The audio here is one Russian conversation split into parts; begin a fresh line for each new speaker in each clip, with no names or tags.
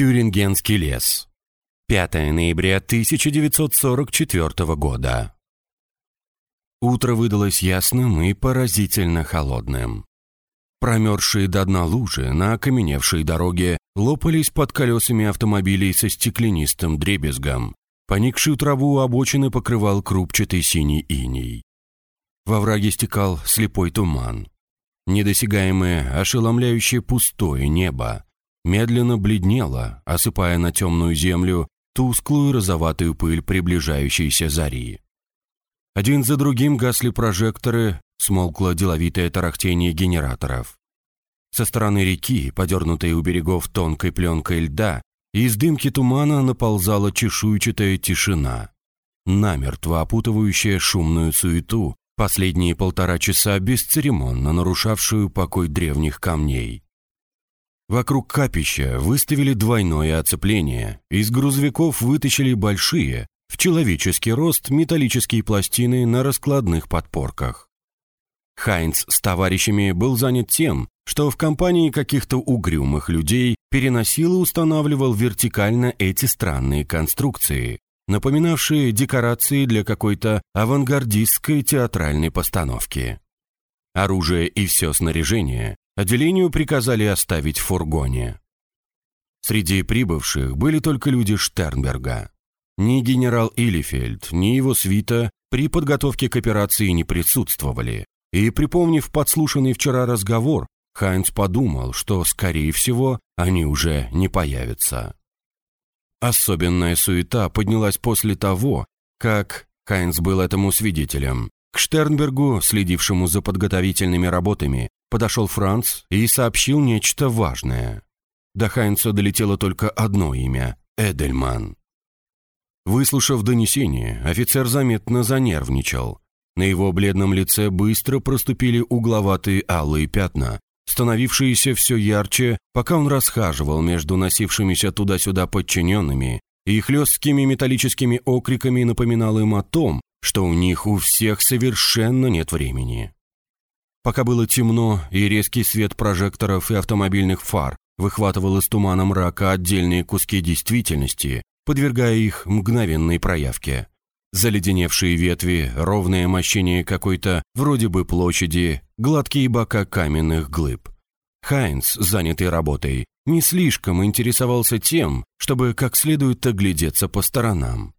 Тюрингенский лес. 5 ноября 1944 года. Утро выдалось ясным и поразительно холодным. Промерзшие до дна лужи на окаменевшей дороге лопались под колесами автомобилей со стеклянистым дребезгом. Поникшую траву обочины покрывал крупчатый синий иней. Во враге стекал слепой туман. Недосягаемое, ошеломляющее пустое небо медленно бледнело, осыпая на темную землю тусклую розоватую пыль приближающейся зари. Один за другим гасли прожекторы, смолкло деловитое тарахтение генераторов. Со стороны реки, подернутой у берегов тонкой пленкой льда, из дымки тумана наползала чешуйчатая тишина, намертво опутывающая шумную суету, последние полтора часа бесцеремонно нарушавшую покой древних камней. Вокруг капища выставили двойное оцепление, из грузовиков вытащили большие, в человеческий рост металлические пластины на раскладных подпорках. Хайнц с товарищами был занят тем, что в компании каких-то угрюмых людей переносил и устанавливал вертикально эти странные конструкции, напоминавшие декорации для какой-то авангардистской театральной постановки. Оружие и все снаряжение отделению приказали оставить в фургоне. Среди прибывших были только люди Штернберга. Ни генерал Илифельд, ни его свита при подготовке к операции не присутствовали, и, припомнив подслушанный вчера разговор, Хайнц подумал, что, скорее всего, они уже не появятся. Особенная суета поднялась после того, как Хайнц был этому свидетелем. К Штернбергу, следившему за подготовительными работами, подошел Франц и сообщил нечто важное. До Хайнца долетело только одно имя – Эдельман. Выслушав донесение, офицер заметно занервничал. На его бледном лице быстро проступили угловатые алые пятна, становившиеся все ярче, пока он расхаживал между носившимися туда-сюда подчиненными, и хлесткими металлическими окриками напоминал им о том, что у них у всех совершенно нет времени. Пока было темно, и резкий свет прожекторов и автомобильных фар выхватывал из тумана мрака отдельные куски действительности, подвергая их мгновенной проявке. Заледеневшие ветви, ровное мощение какой-то, вроде бы площади, гладкие бока каменных глыб. Хайнс, занятый работой, не слишком интересовался тем, чтобы как следует оглядеться по сторонам.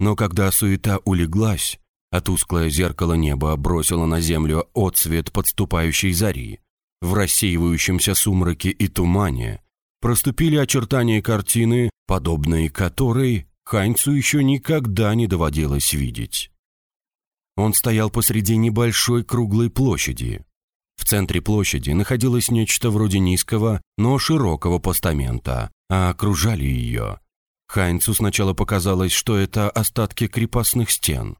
Но когда суета улеглась, а тусклое зеркало неба бросило на землю отсвет подступающей зари, в рассеивающемся сумраке и тумане проступили очертания картины, подобной которой Хайнцу еще никогда не доводилось видеть. Он стоял посреди небольшой круглой площади. В центре площади находилось нечто вроде низкого, но широкого постамента, а окружали ее. Хайнцу сначала показалось, что это остатки крепостных стен.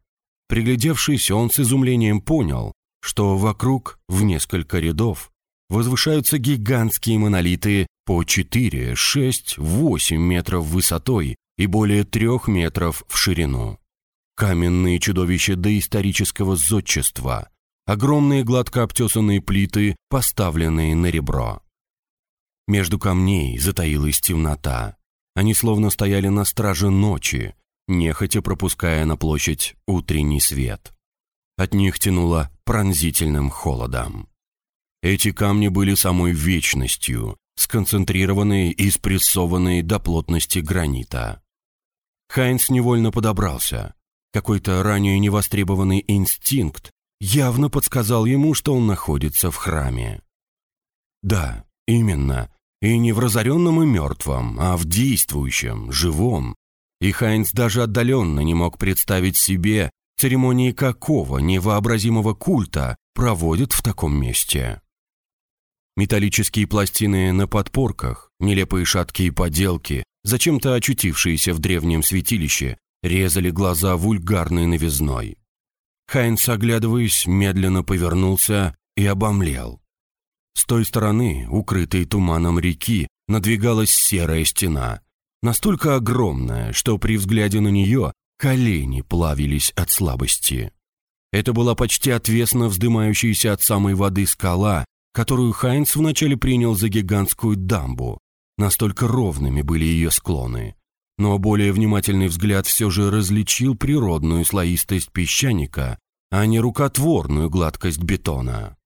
Приглядевшись, он с изумлением понял, что вокруг, в несколько рядов, возвышаются гигантские монолиты по 4, 6, 8 метров высотой и более трех метров в ширину. Каменные чудовища доисторического зодчества, огромные гладко обтесанные плиты, поставленные на ребро. Между камней затаилась темнота. Они словно стояли на страже ночи, нехотя пропуская на площадь утренний свет. От них тянуло пронзительным холодом. Эти камни были самой вечностью, сконцентрированные и спрессованные до плотности гранита. Хайнс невольно подобрался. Какой-то ранее невостребованный инстинкт явно подсказал ему, что он находится в храме. Да, именно, и не в разоренном и мертвом, а в действующем, живом. И Хайнс даже отдаленно не мог представить себе, церемонии какого невообразимого культа проводят в таком месте. Металлические пластины на подпорках, нелепые шаткие поделки, зачем-то очутившиеся в древнем святилище, резали глаза вульгарной новизной. Хайнс, оглядываясь, медленно повернулся и обомлел. С той стороны, укрытой туманом реки, надвигалась серая стена, настолько огромная, что при взгляде на нее колени плавились от слабости. Это была почти отвесно вздымающаяся от самой воды скала, которую Хайнц вначале принял за гигантскую дамбу, Настолько ровными были ее склоны. Но более внимательный взгляд все же различил природную слоистость песчаника, а не рукотворную гладкость бетона.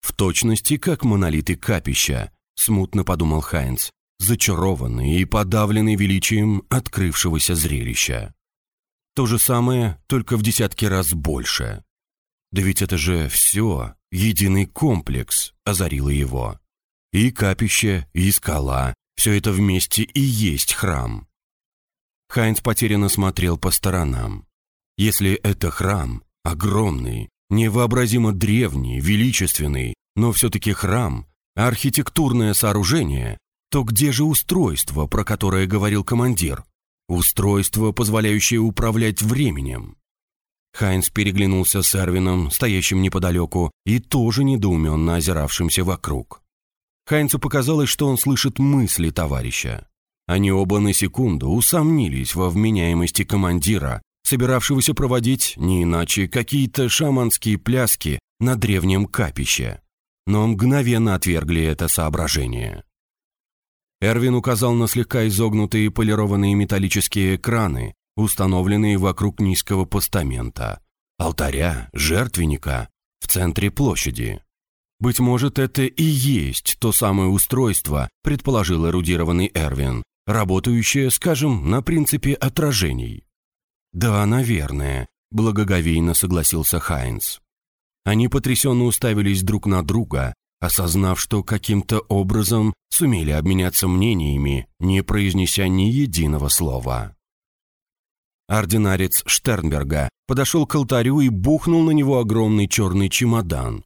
В точности, как монолиты капища, смутно подумал Хайнц, зачарованный и подавленный величием открывшегося зрелища. То же самое, только в десятки раз больше. Да ведь это же все, единый комплекс, озарило его. И капище, и скала, все это вместе и есть храм. Хайнц потерянно смотрел по сторонам. Если это храм, огромный, невообразимо древний, величественный, но все-таки храм, архитектурное сооружение, то где же устройство, про которое говорил командир? Устройство, позволяющее управлять временем. Хайнс переглянулся с Эрвином, стоящим неподалеку, и тоже недоуменно озиравшимся вокруг. Хайнцу показалось, что он слышит мысли товарища. Они оба на секунду усомнились во вменяемости командира, собиравшегося проводить не иначе какие-то шаманские пляски на древнем капище. Но мгновенно отвергли это соображение. Эрвин указал на слегка изогнутые полированные металлические экраны, установленные вокруг низкого постамента, алтаря, жертвенника в центре площади. Быть может, это и есть то самое устройство, предположил эрудированный Эрвин, работающее, скажем, на принципе отражений. Да, наверное, благоговейно согласился Хайнц. Они потрясенно уставились друг на друга, осознав, что каким-то образом сумели обменяться мнениями, не произнеся ни единого слова. Ординарец Штернберга подошел к алтарю и бухнул на него огромный черный чемодан.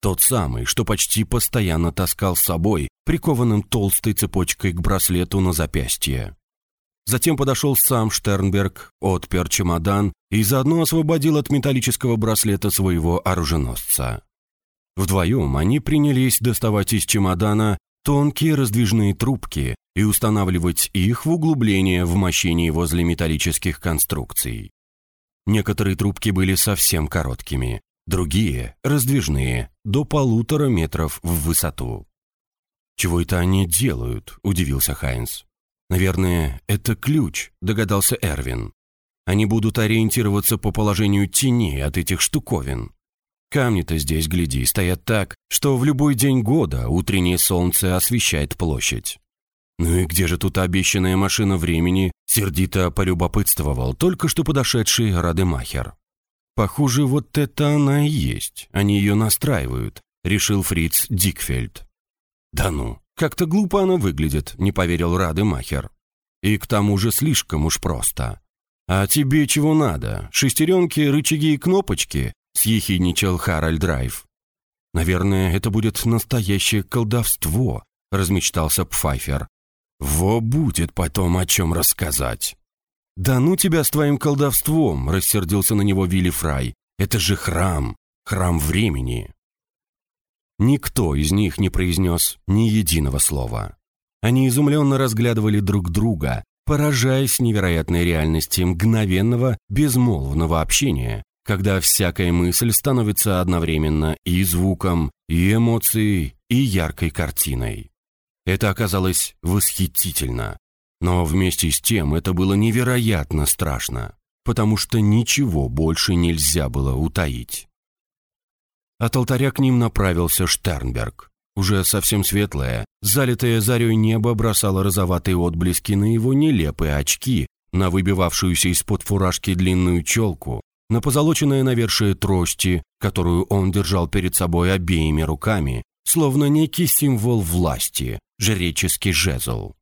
Тот самый, что почти постоянно таскал с собой, прикованным толстой цепочкой к браслету на запястье. Затем подошел сам Штернберг, отпер чемодан и заодно освободил от металлического браслета своего оруженосца. Вдвоем они принялись доставать из чемодана тонкие раздвижные трубки и устанавливать их в углубление в мощении возле металлических конструкций. Некоторые трубки были совсем короткими, другие – раздвижные, до полутора метров в высоту. «Чего это они делают?» – удивился Хайнс. «Наверное, это ключ», – догадался Эрвин. «Они будут ориентироваться по положению теней от этих штуковин. Камни-то здесь, гляди, стоят так, что в любой день года утреннее солнце освещает площадь. Ну и где же тут обещанная машина времени, сердито полюбопытствовал только что подошедший Радемахер. Похоже, вот это она и есть, они ее настраивают, решил Фриц Дикфельд. Да ну, как-то глупо она выглядит, не поверил Радемахер. И к тому же слишком уж просто. А тебе чего надо? Шестеренки, рычаги и кнопочки? Съехидничал Харальд Драйв. «Наверное, это будет настоящее колдовство», — размечтался Пфайфер. «Во будет потом о чем рассказать». «Да ну тебя с твоим колдовством!» — рассердился на него Вилли Фрай. «Это же храм, храм времени». Никто из них не произнес ни единого слова. Они изумленно разглядывали друг друга, поражаясь невероятной реальности мгновенного, безмолвного общения, когда всякая мысль становится одновременно и звуком, и эмоцией, и яркой картиной. Это оказалось восхитительно. Но вместе с тем это было невероятно страшно, потому что ничего больше нельзя было утаить. От алтаря к ним направился Штернберг. Уже совсем светлое, залитое зарей небо бросало розоватые отблески на его нелепые очки, на выбивавшуюся из-под фуражки длинную челку, на позолоченное навершие трости, которую он держал перед собой обеими руками, словно некий символ власти, жреческий жезл.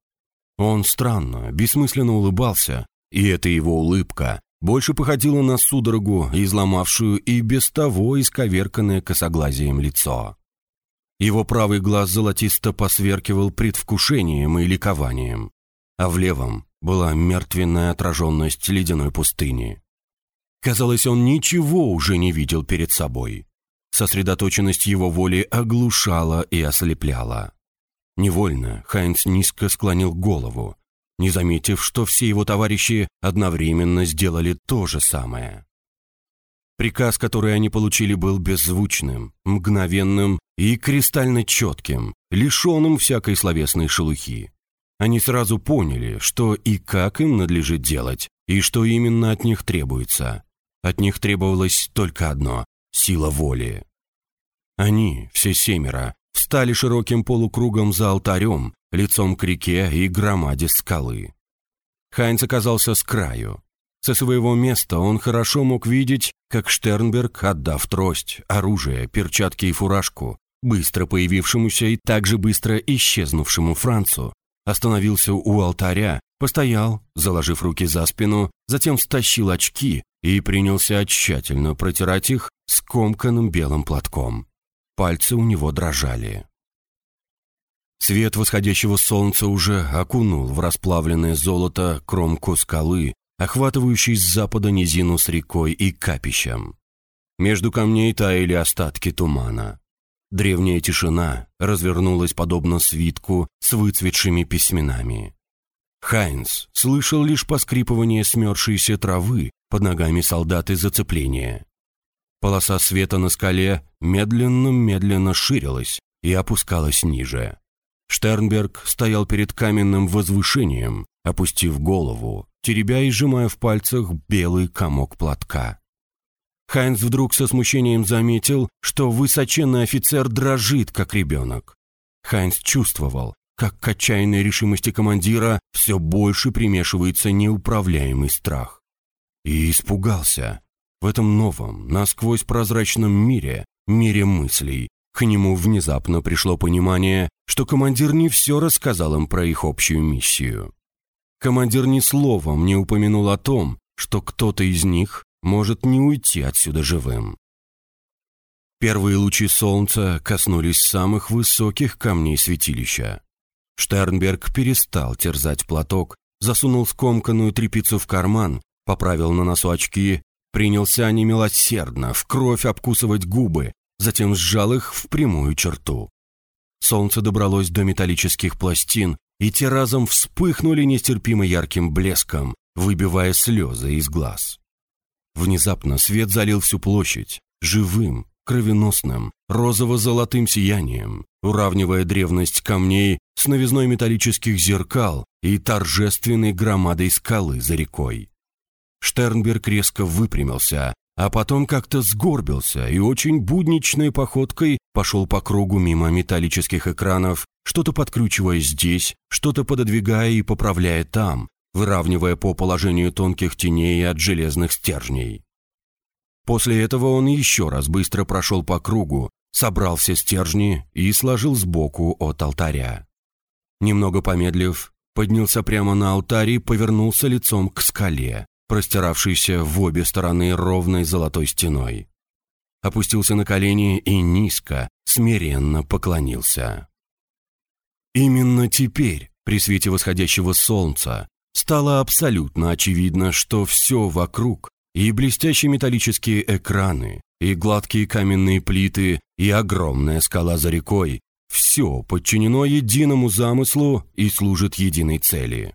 Он странно, бессмысленно улыбался, и эта его улыбка больше походила на судорогу, изломавшую и без того исковерканное косоглазием лицо. Его правый глаз золотисто посверкивал предвкушением и ликованием, а в левом была мертвенная отраженность ледяной пустыни. Казалось, он ничего уже не видел перед собой. Сосредоточенность его воли оглушала и ослепляла. Невольно Хайнц низко склонил голову, не заметив, что все его товарищи одновременно сделали то же самое. Приказ, который они получили, был беззвучным, мгновенным и кристально четким, лишенным всякой словесной шелухи. Они сразу поняли, что и как им надлежит делать, и что именно от них требуется. От них требовалось только одно – сила воли. Они, все семеро, встали широким полукругом за алтарем, лицом к реке и громаде скалы. Хайнц оказался с краю. Со своего места он хорошо мог видеть, как Штернберг, отдав трость, оружие, перчатки и фуражку, быстро появившемуся и также быстро исчезнувшему Францу, остановился у алтаря, постоял, заложив руки за спину, затем стащил очки и принялся тщательно протирать их скомканным белым платком. Пальцы у него дрожали. Свет восходящего солнца уже окунул в расплавленное золото кромку скалы, охватывающий с запада низину с рекой и капищем. Между камней таяли остатки тумана. Древняя тишина развернулась подобно свитку с выцветшими письменами. Хайнс слышал лишь поскрипывание смерзшейся травы под ногами солдат и зацепления. Полоса света на скале медленно-медленно ширилась и опускалась ниже. Штернберг стоял перед каменным возвышением, опустив голову, теребя и сжимая в пальцах белый комок платка. Хайнц вдруг со смущением заметил, что высоченный офицер дрожит, как ребенок. Хайнц чувствовал, как к отчаянной решимости командира все больше примешивается неуправляемый страх. И испугался. В этом новом, насквозь прозрачном мире, мире мыслей, к нему внезапно пришло понимание, что командир не все рассказал им про их общую миссию. Командир ни словом не упомянул о том, что кто-то из них может не уйти отсюда живым. Первые лучи солнца коснулись самых высоких камней святилища. Штернберг перестал терзать платок, засунул скомканную тряпицу в карман, поправил на носу очки, принялся немилосердно в кровь обкусывать губы, затем сжал их в прямую черту. Солнце добралось до металлических пластин, и те разом вспыхнули нестерпимо ярким блеском, выбивая слезы из глаз. Внезапно свет залил всю площадь, живым, кровеносным, розово-золотым сиянием, уравнивая древность камней с новизной металлических зеркал и торжественной громадой скалы за рекой. Штернберг резко выпрямился, а потом как-то сгорбился и очень будничной походкой пошел по кругу мимо металлических экранов, что-то подкручивая здесь, что-то пододвигая и поправляя там, выравнивая по положению тонких теней от железных стержней. После этого он еще раз быстро прошел по кругу, собрал все стержни и сложил сбоку от алтаря. Немного помедлив, поднялся прямо на алтарь и повернулся лицом к скале, простиравшейся в обе стороны ровной золотой стеной. Опустился на колени и низко, смиренно поклонился. Именно теперь, при свете восходящего солнца, стало абсолютно очевидно, что все вокруг, и блестящие металлические экраны, и гладкие каменные плиты, и огромная скала за рекой, все подчинено единому замыслу и служит единой цели.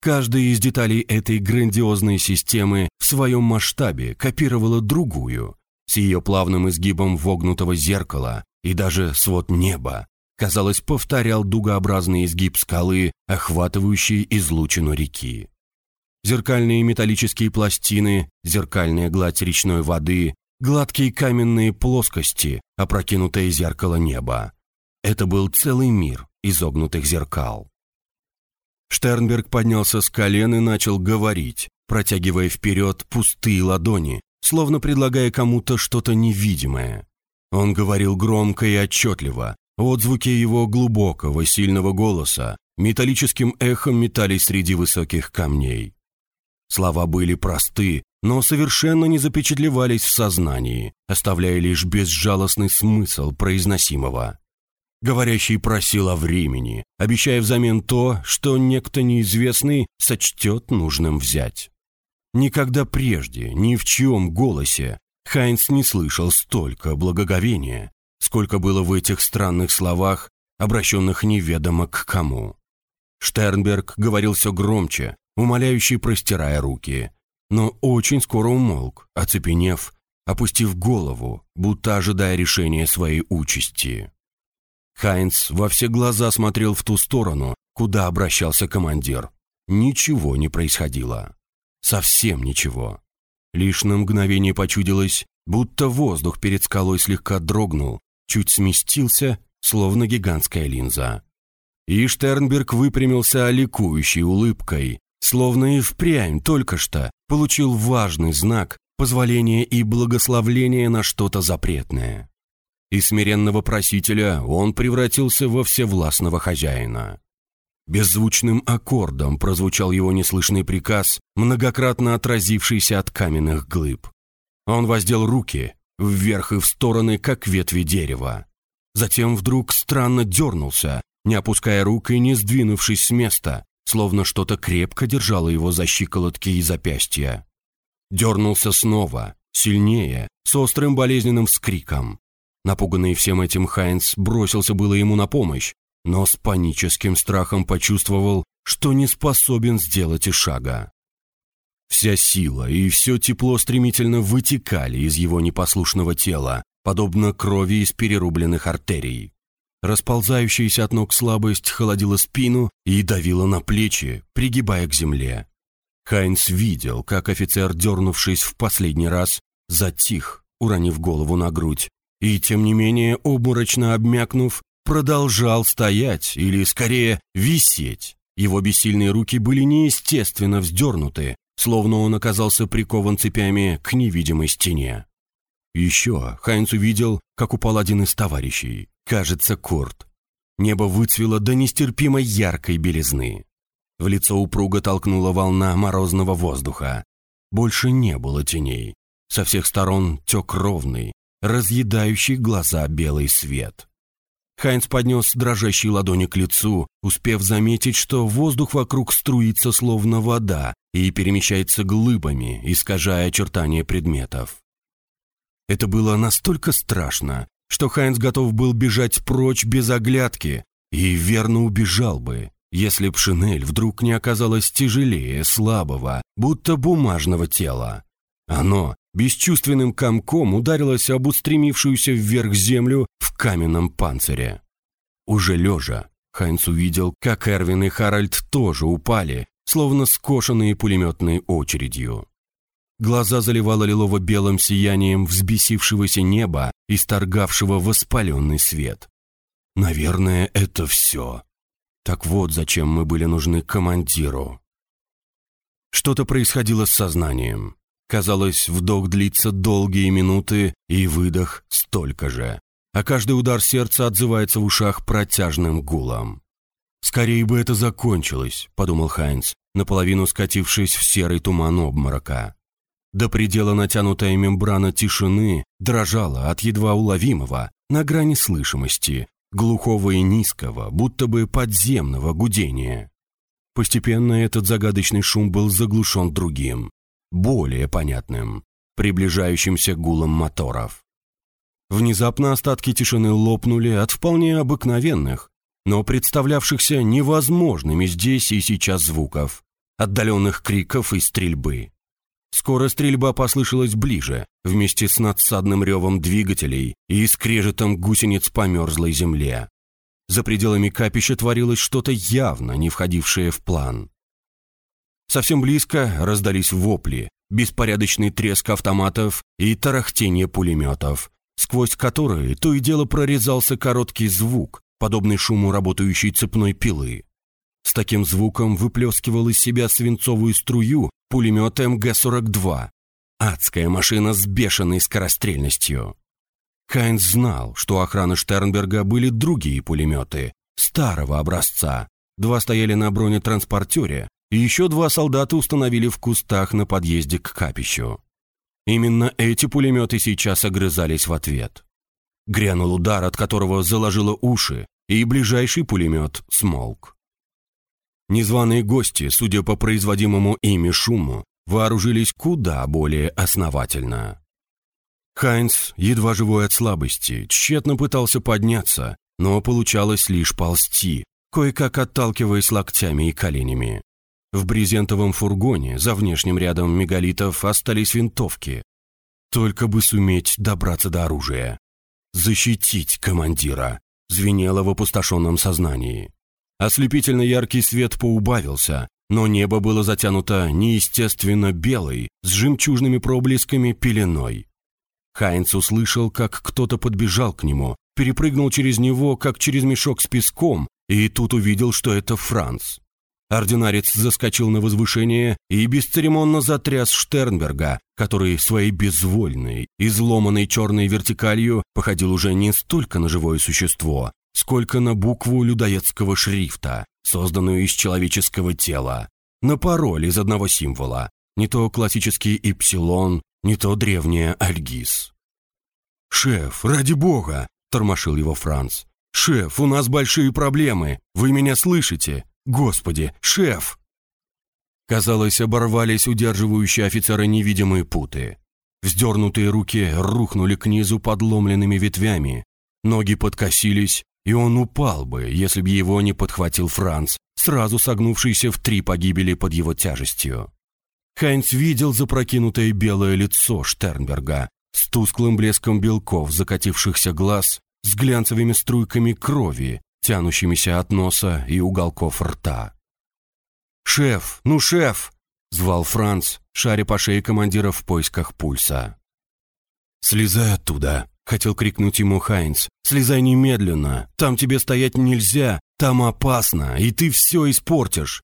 Каждая из деталей этой грандиозной системы в своем масштабе копировала другую, с ее плавным изгибом вогнутого зеркала и даже свод неба, казалось, повторял дугообразный изгиб скалы, охватывающий излучину реки. Зеркальные металлические пластины, зеркальная гладь речной воды, гладкие каменные плоскости, опрокинутое зеркало неба. Это был целый мир изогнутых зеркал. Штернберг поднялся с колен и начал говорить, протягивая вперед пустые ладони, словно предлагая кому-то что-то невидимое. Он говорил громко и отчетливо, отзвуки его глубокого, сильного голоса металлическим эхом метались среди высоких камней. Слова были просты, но совершенно не запечатлевались в сознании, оставляя лишь безжалостный смысл произносимого. Говорящий просил о времени, обещая взамен то, что некто неизвестный сочтет нужным взять. Никогда прежде, ни в чьем голосе, Хайнц не слышал столько благоговения, сколько было в этих странных словах, обращенных неведомо к кому. Штернберг говорил все громче, умоляющий простирая руки, но очень скоро умолк, оцепенев, опустив голову, будто ожидая решения своей участи. Хайнц во все глаза смотрел в ту сторону, куда обращался командир. Ничего не происходило. Совсем ничего. Лишь на мгновение почудилось, будто воздух перед скалой слегка дрогнул, чуть сместился, словно гигантская линза. И Штернберг выпрямился ликующей улыбкой, словно и впрямь только что получил важный знак позволения и благословления на что-то запретное. Из смиренного просителя он превратился во всевластного хозяина. Беззвучным аккордом прозвучал его неслышный приказ, многократно отразившийся от каменных глыб. Он воздел руки вверх и в стороны, как ветви дерева. Затем вдруг странно дернулся, не опуская рук и не сдвинувшись с места, словно что-то крепко держало его за щиколотки и запястья. Дернулся снова, сильнее, с острым болезненным вскриком. Напуганный всем этим Хайнц бросился было ему на помощь, но с паническим страхом почувствовал, что не способен сделать и шага. Вся сила и все тепло стремительно вытекали из его непослушного тела, подобно крови из перерубленных артерий. Расползающаяся от ног слабость холодила спину и давила на плечи, пригибая к земле. Хайнс видел, как офицер, дернувшись в последний раз, затих, уронив голову на грудь, и, тем не менее, обморочно обмякнув, продолжал стоять, или, скорее, висеть. Его бессильные руки были неестественно вздернуты, словно он оказался прикован цепями к невидимой стене. Еще Хайнц увидел, как упал один из товарищей, кажется, Курт. Небо выцвело до нестерпимой яркой белизны. В лицо упруго толкнула волна морозного воздуха. Больше не было теней. Со всех сторон тек ровный, разъедающий глаза белый свет. Хайнц поднес дрожащие ладони к лицу, успев заметить, что воздух вокруг струится словно вода и перемещается глыбами, искажая очертания предметов. Это было настолько страшно, что Хайнц готов был бежать прочь без оглядки и верно убежал бы, если б шинель вдруг не оказалась тяжелее слабого, будто бумажного тела. Оно бесчувственным комком ударилось об устремившуюся вверх землю в каменном панцире. Уже лежа, Хайнц увидел, как Эрвин и Харальд тоже упали, словно скошенные пулеметной очередью. Глаза заливало лилово-белым сиянием взбесившегося неба, исторгавшего воспаленный свет. Наверное, это все. Так вот, зачем мы были нужны командиру. Что-то происходило с сознанием. Казалось, вдох длится долгие минуты, и выдох столько же. А каждый удар сердца отзывается в ушах протяжным гулом. «Скорее бы это закончилось», — подумал Хайнц, наполовину скатившись в серый туман обморока. До предела натянутая мембрана тишины дрожала от едва уловимого, на грани слышимости, глухого и низкого, будто бы подземного гудения. Постепенно этот загадочный шум был заглушен другим, более понятным, приближающимся гулом моторов. Внезапно остатки тишины лопнули от вполне обыкновенных, но представлявшихся невозможными здесь и сейчас звуков, отдаленных криков и стрельбы. Скоро стрельба послышалась ближе, вместе с надсадным ревом двигателей и скрежетом гусениц по мерзлой земле. За пределами капища творилось что-то явно не входившее в план. Совсем близко раздались вопли, беспорядочный треск автоматов и тарахтение пулеметов, сквозь которые то и дело прорезался короткий звук, подобный шуму работающей цепной пилы. С таким звуком выплескивал из себя свинцовую струю пулемет МГ-42. Адская машина с бешеной скорострельностью. Хайнс знал, что у охраны Штернберга были другие пулеметы, старого образца. Два стояли на бронетранспортере, и еще два солдата установили в кустах на подъезде к капищу. Именно эти пулеметы сейчас огрызались в ответ. Грянул удар, от которого заложило уши, и ближайший пулемет смолк. Незваные гости, судя по производимому ими шуму, вооружились куда более основательно. Хайнц, едва живой от слабости, тщетно пытался подняться, но получалось лишь ползти, кое-как отталкиваясь локтями и коленями. В брезентовом фургоне за внешним рядом мегалитов остались винтовки. Только бы суметь добраться до оружия. Защитить командира, звенело в опустошенном сознании. Ослепительно яркий свет поубавился, но небо было затянуто неестественно белой, с жемчужными проблесками пеленой. Хайнц услышал, как кто-то подбежал к нему, перепрыгнул через него, как через мешок с песком, и тут увидел, что это Франц. Ординарец заскочил на возвышение и бесцеремонно затряс Штернберга, который своей безвольной, изломанной черной вертикалью походил уже не столько на живое существо, сколько на букву людоедского шрифта, созданную из человеческого тела, на пароль из одного символа, не то классический ипсилон, не то древняя альгиз. «Шеф, ради бога!» – тормошил его Франц. «Шеф, у нас большие проблемы. Вы меня слышите? Господи, шеф!» Казалось, оборвались удерживающие офицера невидимые путы. Вздернутые руки рухнули к низу подломленными ветвями. Ноги подкосились, и он упал бы, если бы его не подхватил Франц, сразу согнувшийся в три погибели под его тяжестью. Хайнц видел запрокинутое белое лицо Штернберга с тусклым блеском белков закатившихся глаз, с глянцевыми струйками крови, тянущимися от носа и уголков рта. «Шеф, ну шеф!» — звал Франц, шаря по шее командира в поисках пульса. «Слезай оттуда!» — хотел крикнуть ему Хайнц. «Слезай немедленно! Там тебе стоять нельзя! Там опасно, и ты все испортишь!»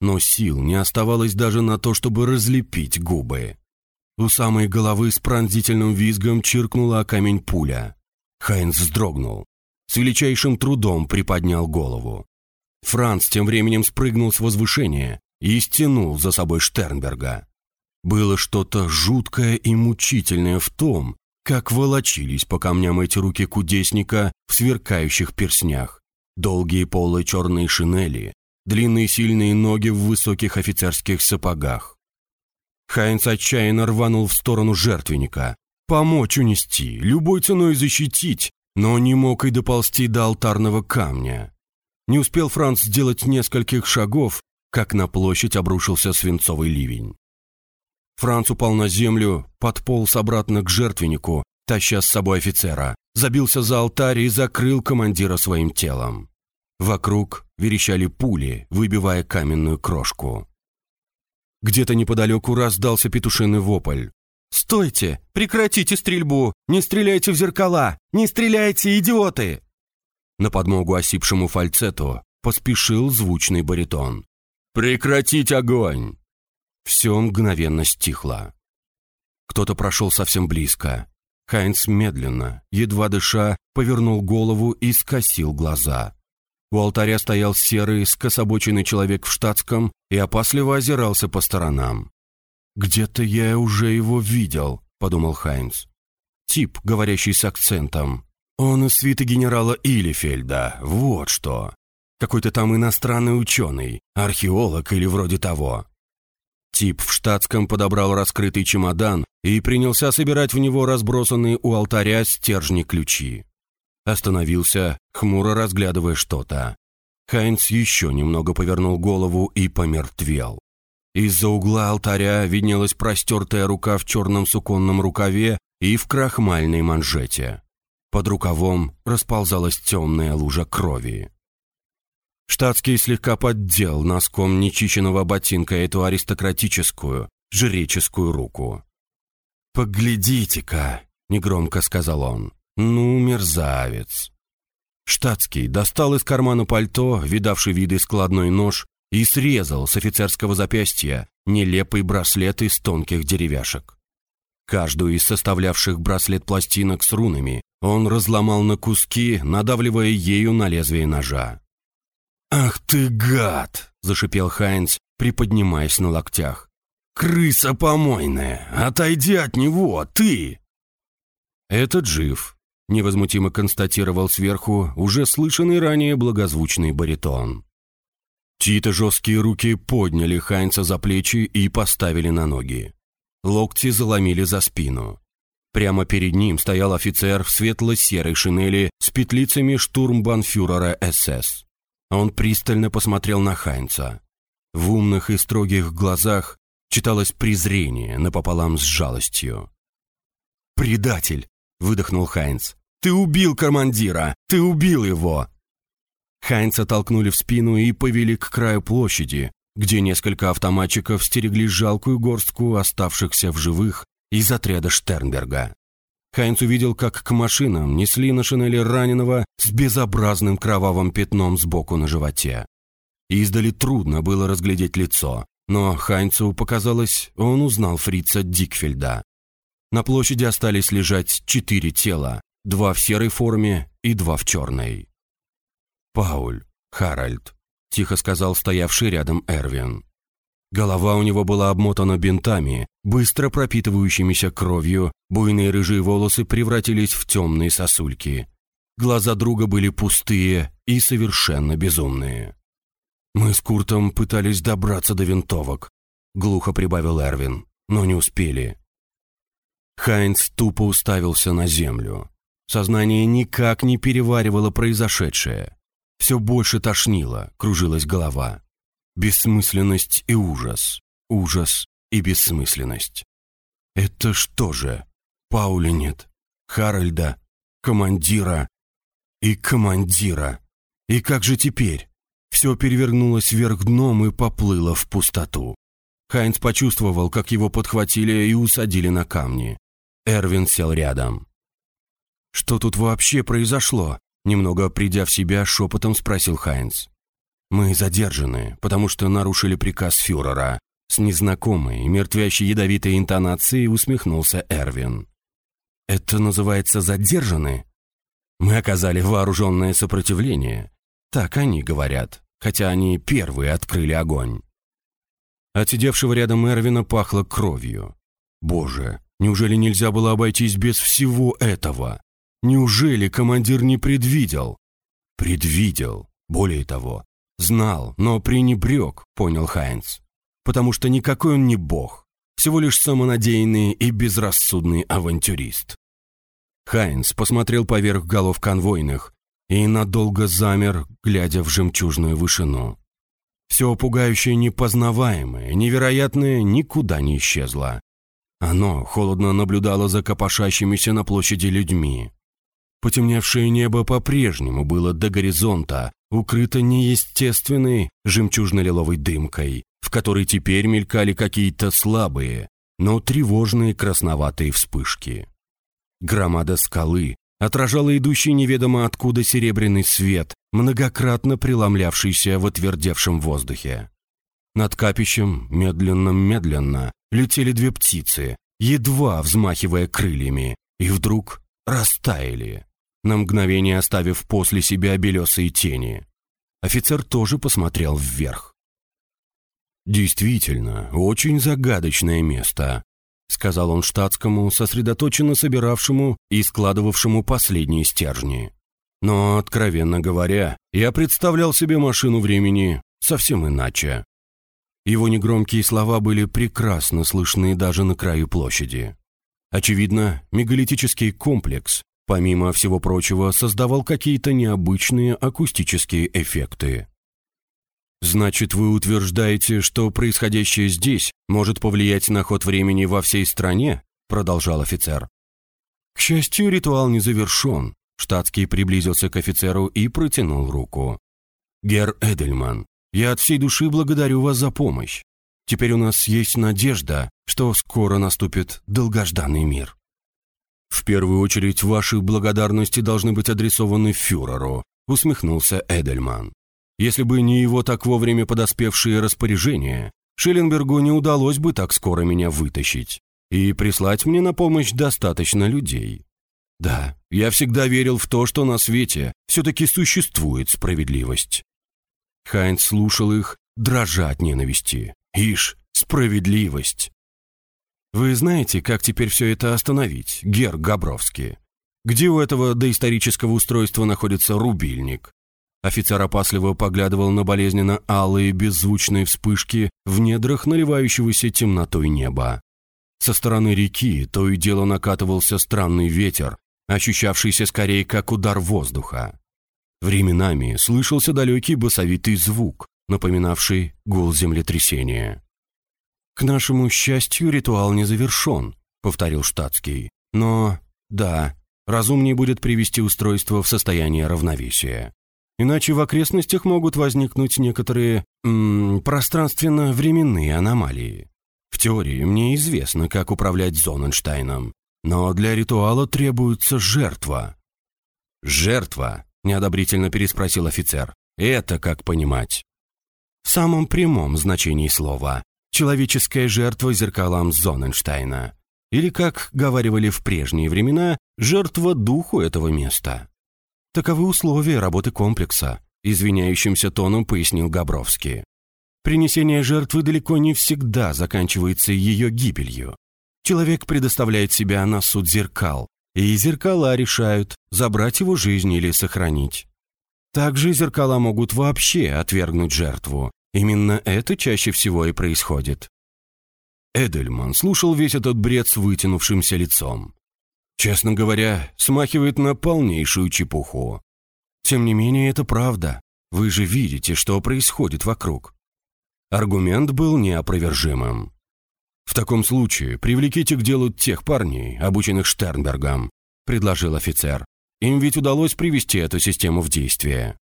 Но сил не оставалось даже на то, чтобы разлепить губы. У самой головы с пронзительным визгом чиркнула о камень пуля. Хайнц вздрогнул. С величайшим трудом приподнял голову. Франц тем временем спрыгнул с возвышения и стянул за собой Штернберга. Было что-то жуткое и мучительное в том, как волочились по камням эти руки кудесника в сверкающих перснях, долгие полы черной шинели, длинные сильные ноги в высоких офицерских сапогах. Хайнц отчаянно рванул в сторону жертвенника. Помочь унести, любой ценой защитить, но не мог и доползти до алтарного камня. Не успел Франц сделать нескольких шагов, как на площадь обрушился свинцовый ливень. Франц упал на землю, подполз обратно к жертвеннику, таща с собой офицера, забился за алтарь и закрыл командира своим телом. Вокруг верещали пули, выбивая каменную крошку. Где-то неподалеку раздался петушиный вопль. «Стойте! Прекратите стрельбу! Не стреляйте в зеркала! Не стреляйте, идиоты!» На подмогу осипшему фальцету поспешил звучный баритон. «Прекратить огонь!» Все мгновенно стихло. Кто-то прошел совсем близко. Хайнц медленно, едва дыша, повернул голову и скосил глаза. У алтаря стоял серый, скособоченный человек в штатском и опасливо озирался по сторонам. «Где-то я уже его видел», — подумал Хайнц. Тип, говорящий с акцентом. «Он из свиты генерала Илифельда, вот что. Какой-то там иностранный ученый, археолог или вроде того. Тип в штатском подобрал раскрытый чемодан и принялся собирать в него разбросанные у алтаря стержни-ключи. Остановился, хмуро разглядывая что-то. Хайнц еще немного повернул голову и помертвел. Из-за угла алтаря виднелась простертая рука в черном суконном рукаве и в крахмальной манжете. Под рукавом расползалась темная лужа крови. Штатский слегка поддел носком нечищенного ботинка эту аристократическую, жреческую руку. «Поглядите-ка», — негромко сказал он, — «ну, мерзавец». Штатский достал из кармана пальто, видавший виды складной нож, и срезал с офицерского запястья нелепый браслет из тонких деревяшек. Каждую из составлявших браслет пластинок с рунами он разломал на куски, надавливая ею на лезвие ножа. «Ах ты гад!» – зашипел Хайнц, приподнимаясь на локтях. «Крыса помойная! Отойди от него, ты!» «Этот жив», – невозмутимо констатировал сверху уже слышанный ранее благозвучный баритон. Чьи-то жесткие руки подняли Хайнца за плечи и поставили на ноги. Локти заломили за спину. Прямо перед ним стоял офицер в светло-серой шинели с петлицами штурмбанфюрера СС. Он пристально посмотрел на Хайнца. В умных и строгих глазах читалось презрение напополам с жалостью. «Предатель!» — выдохнул Хайнц. «Ты убил командира! Ты убил его!» Хайнца толкнули в спину и повели к краю площади, где несколько автоматчиков стерегли жалкую горстку оставшихся в живых из отряда Штернберга. Хайнц увидел, как к машинам несли на шинели раненого с безобразным кровавым пятном сбоку на животе. Издали трудно было разглядеть лицо, но Хайнцу показалось, он узнал фрица Дикфельда. На площади остались лежать четыре тела, два в серой форме и два в черной. «Пауль, Харальд», — тихо сказал стоявший рядом Эрвин. Голова у него была обмотана бинтами, быстро пропитывающимися кровью, буйные рыжие волосы превратились в темные сосульки. Глаза друга были пустые и совершенно безумные. «Мы с Куртом пытались добраться до винтовок», — глухо прибавил Эрвин, — «но не успели». Хайнц тупо уставился на землю. Сознание никак не переваривало произошедшее. Все больше тошнило, кружилась голова. Бессмысленность и ужас. Ужас и бессмысленность. Это что же? Пауля нет. Харальда. Командира. И командира. И как же теперь? Все перевернулось вверх дном и поплыло в пустоту. Хайнц почувствовал, как его подхватили и усадили на камни. Эрвин сел рядом. «Что тут вообще произошло?» Немного придя в себя, шепотом спросил Хайнц. Мы задержаны, потому что нарушили приказ фюрера. С незнакомой, мертвящей ядовитой интонацией усмехнулся Эрвин. Это называется задержаны? Мы оказали вооруженное сопротивление. Так они говорят, хотя они первые открыли огонь. От сидевшего рядом Эрвина пахло кровью. Боже, неужели нельзя было обойтись без всего этого? Неужели командир не предвидел? Предвидел. Более того, Знал, но пренебрег, понял Хайнц. Потому что никакой он не бог, всего лишь самонадеянный и безрассудный авантюрист. Хайнц посмотрел поверх голов конвойных и надолго замер, глядя в жемчужную вышину. Все пугающее непознаваемое, невероятное никуда не исчезло. Оно холодно наблюдало за копошащимися на площади людьми. Потемневшее небо по-прежнему было до горизонта, укрыто неестественной жемчужно-лиловой дымкой, в которой теперь мелькали какие-то слабые, но тревожные красноватые вспышки. Громада скалы отражала идущий неведомо откуда серебряный свет, многократно преломлявшийся в отвердевшем воздухе. Над капищем медленно-медленно летели две птицы, едва взмахивая крыльями, и вдруг растаяли на мгновение оставив после себя белесые тени. Офицер тоже посмотрел вверх. «Действительно, очень загадочное место», — сказал он штатскому, сосредоточенно собиравшему и складывавшему последние стержни. «Но, откровенно говоря, я представлял себе машину времени совсем иначе». Его негромкие слова были прекрасно слышны даже на краю площади. Очевидно, мегалитический комплекс помимо всего прочего, создавал какие-то необычные акустические эффекты. «Значит, вы утверждаете, что происходящее здесь может повлиять на ход времени во всей стране?» продолжал офицер. К счастью, ритуал не завершен. Штатский приблизился к офицеру и протянул руку. «Гер Эдельман, я от всей души благодарю вас за помощь. Теперь у нас есть надежда, что скоро наступит долгожданный мир». «В первую очередь ваши благодарности должны быть адресованы фюреру», усмехнулся Эдельман. «Если бы не его так вовремя подоспевшие распоряжения, Шелленбергу не удалось бы так скоро меня вытащить и прислать мне на помощь достаточно людей. Да, я всегда верил в то, что на свете все-таки существует справедливость». Хайнц слушал их, дрожа от ненависти. «Ишь, справедливость! Вы знаете, как теперь все это остановить, Гер Габровский? Где у этого доисторического устройства находится рубильник? Офицер опасливо поглядывал на болезненно алые беззвучные вспышки в недрах наливающегося темнотой неба. Со стороны реки то и дело накатывался странный ветер, ощущавшийся скорее как удар воздуха. Временами слышался далекий басовитый звук, напоминавший гул землетрясения. «К нашему счастью, ритуал не завершен», — повторил штатский. Но, да, разумнее будет привести устройство в состояние равновесия. Иначе в окрестностях могут возникнуть некоторые пространственно-временные аномалии. В теории мне известно, как управлять Зоненштайном, но для ритуала требуется жертва. «Жертва?» – неодобрительно переспросил офицер. «Это как понимать?» В самом прямом значении слова. Человеческая жертва зеркалам Зоненштайна. Или, как говаривали в прежние времена, жертва духу этого места. Таковы условия работы комплекса, извиняющимся тоном пояснил Габровский. Принесение жертвы далеко не всегда заканчивается ее гибелью. Человек предоставляет себя на суд зеркал, и зеркала решают, забрать его жизнь или сохранить. Также зеркала могут вообще отвергнуть жертву. Именно это чаще всего и происходит. Эдельман слушал весь этот бред с вытянувшимся лицом. Честно говоря, смахивает на полнейшую чепуху. Тем не менее, это правда. Вы же видите, что происходит вокруг. Аргумент был неопровержимым. В таком случае привлеките к делу тех парней, обученных Штернбергом, предложил офицер. Им ведь удалось привести эту систему в действие.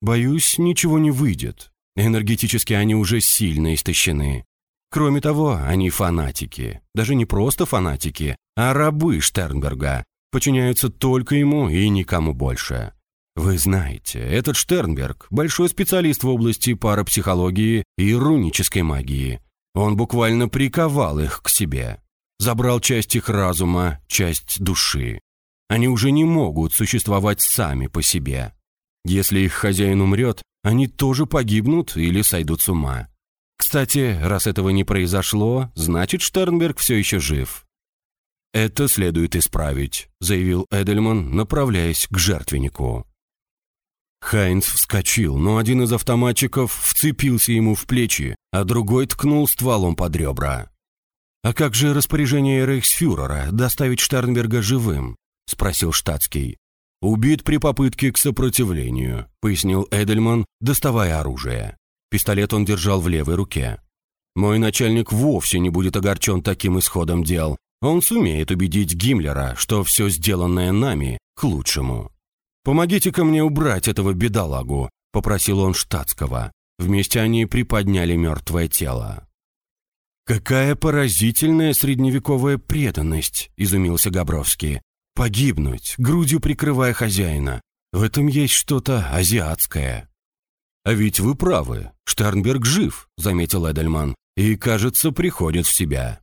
Боюсь, ничего не выйдет. Энергетически они уже сильно истощены. Кроме того, они фанатики. Даже не просто фанатики, а рабы Штернберга. Подчиняются только ему и никому больше. Вы знаете, этот Штернберг – большой специалист в области парапсихологии и рунической магии. Он буквально приковал их к себе. Забрал часть их разума, часть души. Они уже не могут существовать сами по себе. Если их хозяин умрет, они тоже погибнут или сойдут с ума. Кстати, раз этого не произошло, значит, Штернберг все еще жив. «Это следует исправить», — заявил Эдельман, направляясь к жертвеннику. Хайнц вскочил, но один из автоматчиков вцепился ему в плечи, а другой ткнул стволом под ребра. «А как же распоряжение рейхсфюрера доставить Штернберга живым?» — спросил штатский. «Убит при попытке к сопротивлению», — пояснил Эдельман, доставая оружие. Пистолет он держал в левой руке. «Мой начальник вовсе не будет огорчен таким исходом дел. Он сумеет убедить Гиммлера, что все сделанное нами к лучшему. «Помогите-ка мне убрать этого бедолагу», — попросил он штатского. Вместе они приподняли мертвое тело. «Какая поразительная средневековая преданность!» – изумился Габровский. Погибнуть, грудью прикрывая хозяина. В этом есть что-то азиатское. А ведь вы правы. Штернберг жив, заметил Эдельман, и, кажется, приходит в себя.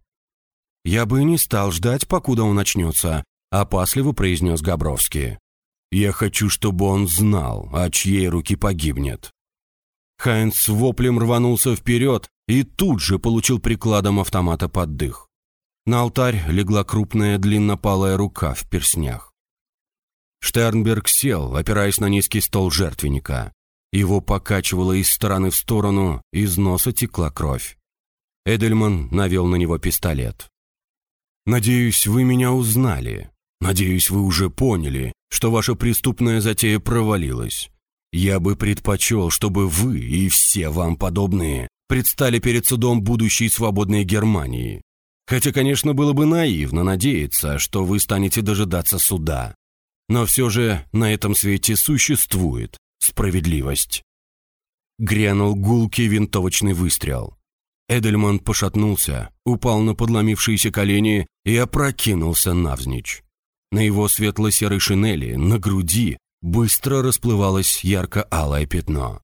Я бы не стал ждать, покуда он начнется, опасливо произнес Габровский. Я хочу, чтобы он знал, от чьей руки погибнет. Хайнц воплем рванулся вперед и тут же получил прикладом автомата под дых. На алтарь легла крупная длиннопалая рука в перснях. Штернберг сел, опираясь на низкий стол жертвенника. Его покачивало из стороны в сторону, из носа текла кровь. Эдельман навел на него пистолет. «Надеюсь, вы меня узнали. Надеюсь, вы уже поняли, что ваша преступная затея провалилась. Я бы предпочел, чтобы вы и все вам подобные предстали перед судом будущей свободной Германии. Хотя, конечно, было бы наивно надеяться, что вы станете дожидаться суда. Но все же на этом свете существует справедливость. Грянул гулкий винтовочный выстрел. Эдельман пошатнулся, упал на подломившиеся колени и опрокинулся навзничь. На его светло-серой шинели, на груди, быстро расплывалось ярко-алое пятно.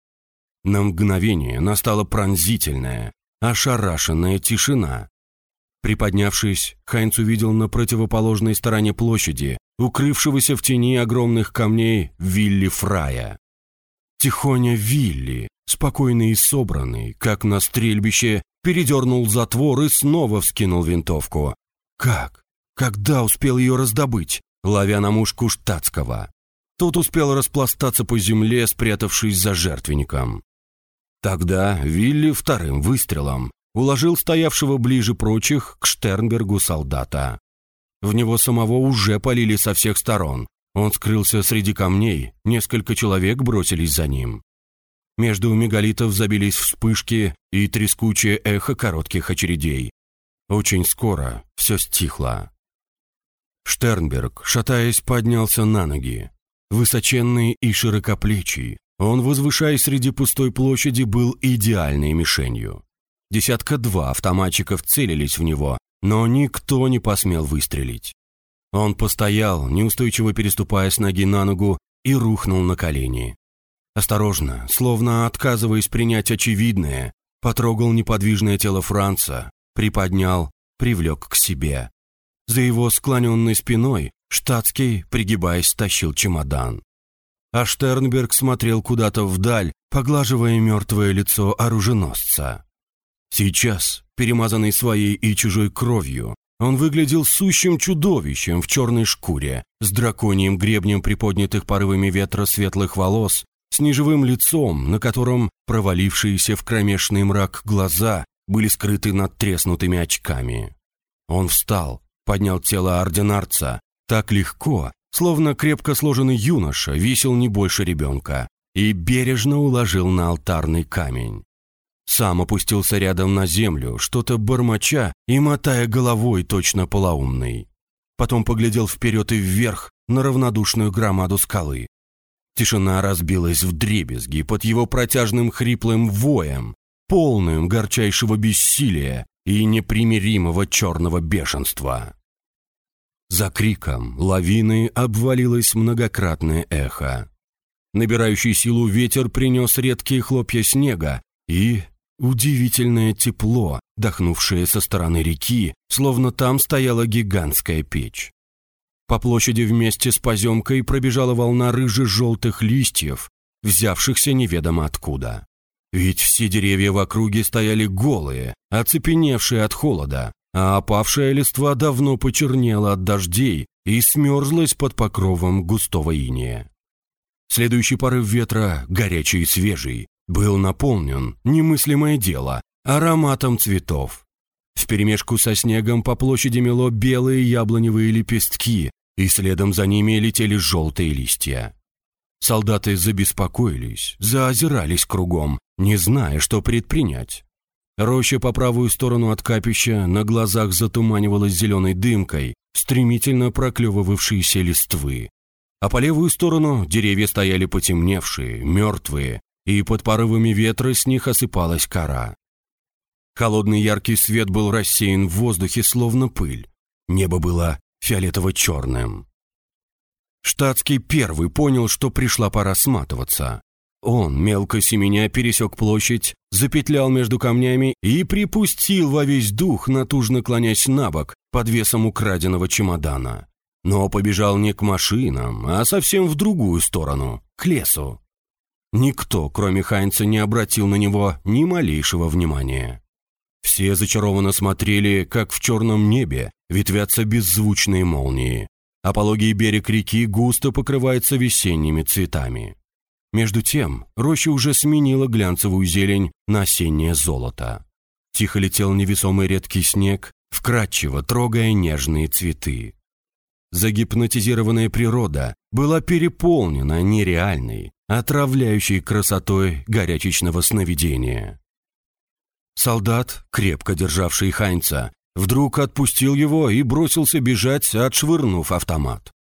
На мгновение настала пронзительная, ошарашенная тишина, Приподнявшись, Хайнц увидел на противоположной стороне площади, укрывшегося в тени огромных камней Вилли Фрая. Тихоня Вилли, спокойный и собранный, как на стрельбище, передернул затвор и снова вскинул винтовку. Как? Когда успел ее раздобыть, ловя на мушку штатского? Тот успел распластаться по земле, спрятавшись за жертвенником. Тогда Вилли вторым выстрелом уложил стоявшего ближе прочих к Штернбергу солдата. В него самого уже полили со всех сторон. Он скрылся среди камней, несколько человек бросились за ним. Между мегалитов забились вспышки и трескучее эхо коротких очередей. Очень скоро все стихло. Штернберг, шатаясь, поднялся на ноги. Высоченный и широкоплечий, он, возвышаясь среди пустой площади, был идеальной мишенью. Десятка-два автоматчиков целились в него, но никто не посмел выстрелить. Он постоял, неустойчиво переступая с ноги на ногу, и рухнул на колени. Осторожно, словно отказываясь принять очевидное, потрогал неподвижное тело Франца, приподнял, привлек к себе. За его склоненной спиной штатский, пригибаясь, тащил чемодан. А Штернберг смотрел куда-то вдаль, поглаживая мертвое лицо оруженосца. Сейчас, перемазанный своей и чужой кровью, он выглядел сущим чудовищем в черной шкуре, с драконьим гребнем приподнятых порывами ветра светлых волос, с неживым лицом, на котором провалившиеся в кромешный мрак глаза были скрыты над треснутыми очками. Он встал, поднял тело ординарца, так легко, словно крепко сложенный юноша весил не больше ребенка, и бережно уложил на алтарный камень. Сам опустился рядом на землю, что-то бормоча и мотая головой точно полоумный. Потом поглядел вперед и вверх на равнодушную громаду скалы. Тишина разбилась в дребезги под его протяжным хриплым воем, полным горчайшего бессилия и непримиримого черного бешенства. За криком лавины обвалилось многократное эхо. Набирающий силу ветер принес редкие хлопья снега и удивительное тепло, дохнувшее со стороны реки, словно там стояла гигантская печь. По площади вместе с поземкой пробежала волна рыже-желтых листьев, взявшихся неведомо откуда. Ведь все деревья в округе стояли голые, оцепеневшие от холода, а опавшая листва давно почернела от дождей и смерзлась под покровом густого иния. Следующий порыв ветра, горячий и свежий, был наполнен, немыслимое дело, ароматом цветов. Вперемешку со снегом по площади мело белые яблоневые лепестки, и следом за ними летели желтые листья. Солдаты забеспокоились, заозирались кругом, не зная, что предпринять. Роща по правую сторону от капища на глазах затуманивалась зеленой дымкой, стремительно проклевывавшиеся листвы. А по левую сторону деревья стояли потемневшие, мертвые, и под порывами ветра с них осыпалась кора. Холодный яркий свет был рассеян в воздухе, словно пыль. Небо было фиолетово-черным. Штатский первый понял, что пришла пора сматываться. Он, мелко семеня, пересек площадь, запетлял между камнями и припустил во весь дух, натужно клонясь на бок под весом украденного чемодана. Но побежал не к машинам, а совсем в другую сторону, к лесу. Никто, кроме Хайнца, не обратил на него ни малейшего внимания. Все зачарованно смотрели, как в черном небе ветвятся беззвучные молнии, а пологий берег реки густо покрывается весенними цветами. Между тем, роща уже сменила глянцевую зелень на осеннее золото. Тихо летел невесомый редкий снег, вкрадчиво трогая нежные цветы. Загипнотизированная природа была переполнена нереальной, отравляющей красотой горячечного сновидения. Солдат, крепко державший Хайнца, Вдруг отпустил его и бросился бежать, отшвырнув автомат.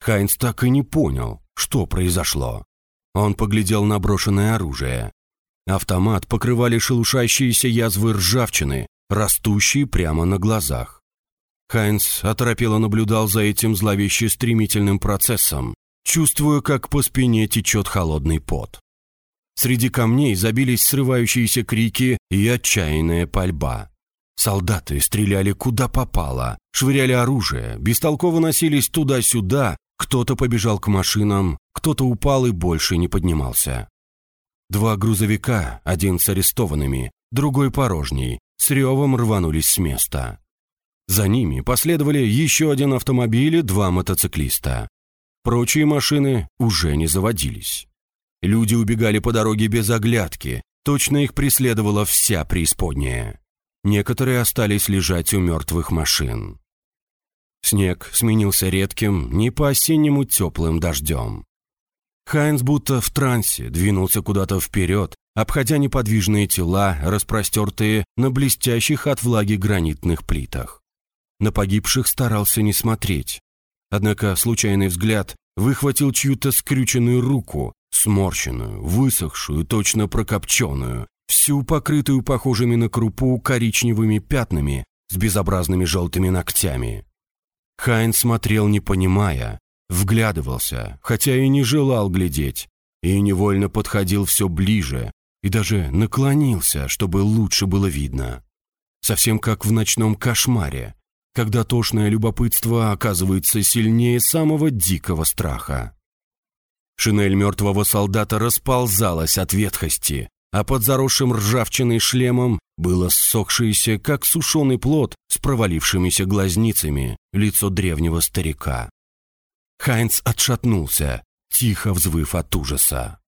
Хайнц так и не понял, что произошло. Он поглядел на брошенное оружие. Автомат покрывали шелушащиеся язвы ржавчины, растущие прямо на глазах. Хайнц оторопело наблюдал за этим зловеще стремительным процессом, чувствуя, как по спине течет холодный пот. Среди камней забились срывающиеся крики и отчаянная пальба. Солдаты стреляли куда попало, швыряли оружие, бестолково носились туда-сюда, кто-то побежал к машинам, кто-то упал и больше не поднимался. Два грузовика, один с арестованными, другой порожний, с ревом рванулись с места. За ними последовали еще один автомобиль и два мотоциклиста. Прочие машины уже не заводились. Люди убегали по дороге без оглядки, точно их преследовала вся преисподняя. Некоторые остались лежать у мертвых машин. Снег сменился редким, не по-осеннему теплым дождем. Хайнс будто в трансе двинулся куда-то вперед, обходя неподвижные тела, распростертые на блестящих от влаги гранитных плитах. На погибших старался не смотреть. Однако случайный взгляд выхватил чью-то скрюченную руку, сморщенную, высохшую, точно прокопченную, всю покрытую похожими на крупу коричневыми пятнами с безобразными желтыми ногтями. Хайн смотрел, не понимая, вглядывался, хотя и не желал глядеть, и невольно подходил все ближе, и даже наклонился, чтобы лучше было видно. Совсем как в ночном кошмаре, когда тошное любопытство оказывается сильнее самого дикого страха. Шинель мертвого солдата расползалась от ветхости, а под заросшим ржавчиной шлемом было ссохшееся, как сушеный плод с провалившимися глазницами, лицо древнего старика. Хайнц отшатнулся, тихо взвыв от ужаса.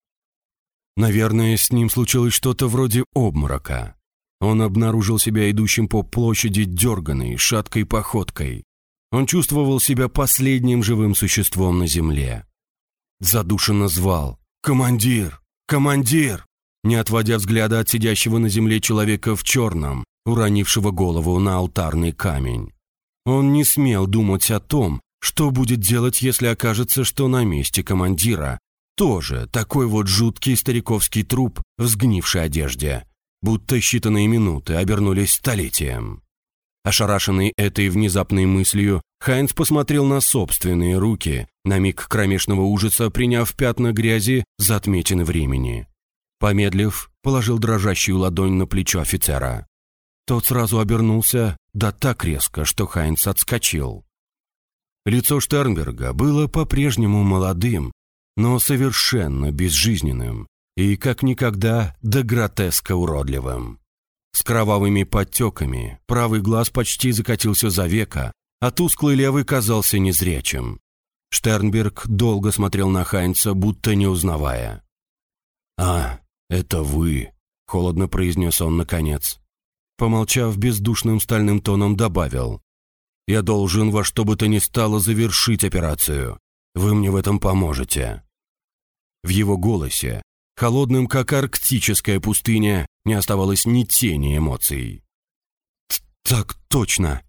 Наверное, с ним случилось что-то вроде обморока. Он обнаружил себя идущим по площади дерганой, шаткой походкой. Он чувствовал себя последним живым существом на земле. Задушенно звал «Командир! Командир!» не отводя взгляда от сидящего на земле человека в черном, уронившего голову на алтарный камень. Он не смел думать о том, что будет делать, если окажется, что на месте командира тоже такой вот жуткий стариковский труп в сгнившей одежде, будто считанные минуты обернулись столетием. Ошарашенный этой внезапной мыслью, Хайнц посмотрел на собственные руки, на миг кромешного ужаса приняв пятна грязи за отметины времени. Помедлив, положил дрожащую ладонь на плечо офицера. Тот сразу обернулся, да так резко, что Хайнц отскочил. Лицо Штернберга было по-прежнему молодым, но совершенно безжизненным и, как никогда, до гротеска уродливым. С кровавыми подтеками, правый глаз почти закатился за века, а тусклый левый казался незрячим. Штернберг долго смотрел на Хайнца, будто не узнавая. «А, «Это вы», — холодно произнес он наконец. Помолчав бездушным стальным тоном, добавил. «Я должен во что бы то ни стало завершить операцию. Вы мне в этом поможете». В его голосе, холодным как арктическая пустыня, не оставалось ни тени эмоций. «Так точно!»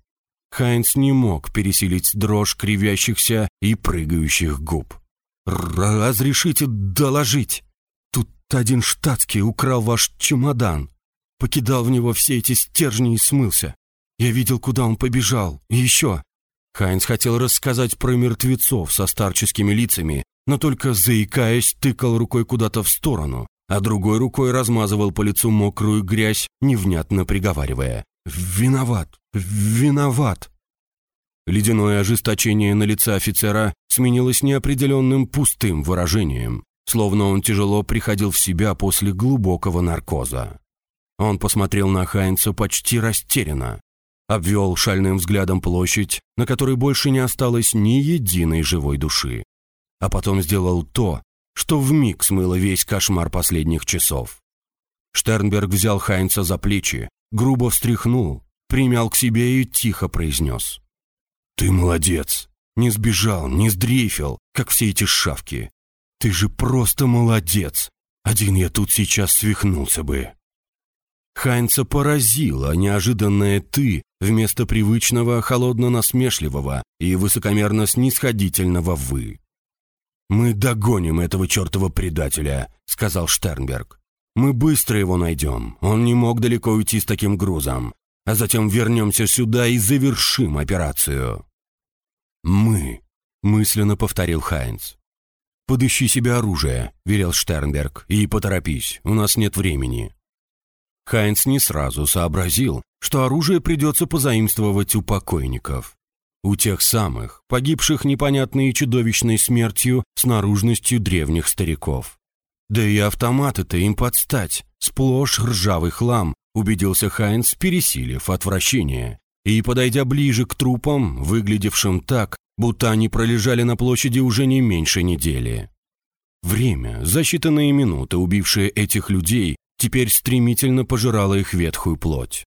Хайнц не мог пересилить дрожь кривящихся и прыгающих губ. «Разрешите доложить?» один штатский украл ваш чемодан, покидал в него все эти стержни и смылся. Я видел, куда он побежал. И еще. Хайнц хотел рассказать про мертвецов со старческими лицами, но только, заикаясь, тыкал рукой куда-то в сторону, а другой рукой размазывал по лицу мокрую грязь, невнятно приговаривая. «Виноват! Виноват!» Ледяное ожесточение на лице офицера сменилось неопределенным пустым выражением словно он тяжело приходил в себя после глубокого наркоза. Он посмотрел на Хайнца почти растерянно, обвел шальным взглядом площадь, на которой больше не осталось ни единой живой души, а потом сделал то, что вмиг смыло весь кошмар последних часов. Штернберг взял Хайнца за плечи, грубо встряхнул, примял к себе и тихо произнес. «Ты молодец! Не сбежал, не сдрейфил, как все эти шавки. Ты же просто молодец. Один я тут сейчас свихнулся бы». Хайнца поразило неожиданное «ты» вместо привычного холодно-насмешливого и высокомерно-снисходительного «вы». «Мы догоним этого чертова предателя», — сказал Штернберг. «Мы быстро его найдем. Он не мог далеко уйти с таким грузом. А затем вернемся сюда и завершим операцию». «Мы», — мысленно повторил Хайнц. «Подыщи себе оружие», — велел Штернберг, — «и поторопись, у нас нет времени». Хайнц не сразу сообразил, что оружие придется позаимствовать у покойников. У тех самых, погибших непонятной и чудовищной смертью с наружностью древних стариков. Да и автоматы-то им подстать, сплошь ржавый хлам, убедился Хайнц, пересилив отвращение. И, подойдя ближе к трупам, выглядевшим так, будто они пролежали на площади уже не меньше недели. Время, за считанные минуты убившие этих людей, теперь стремительно пожирало их ветхую плоть.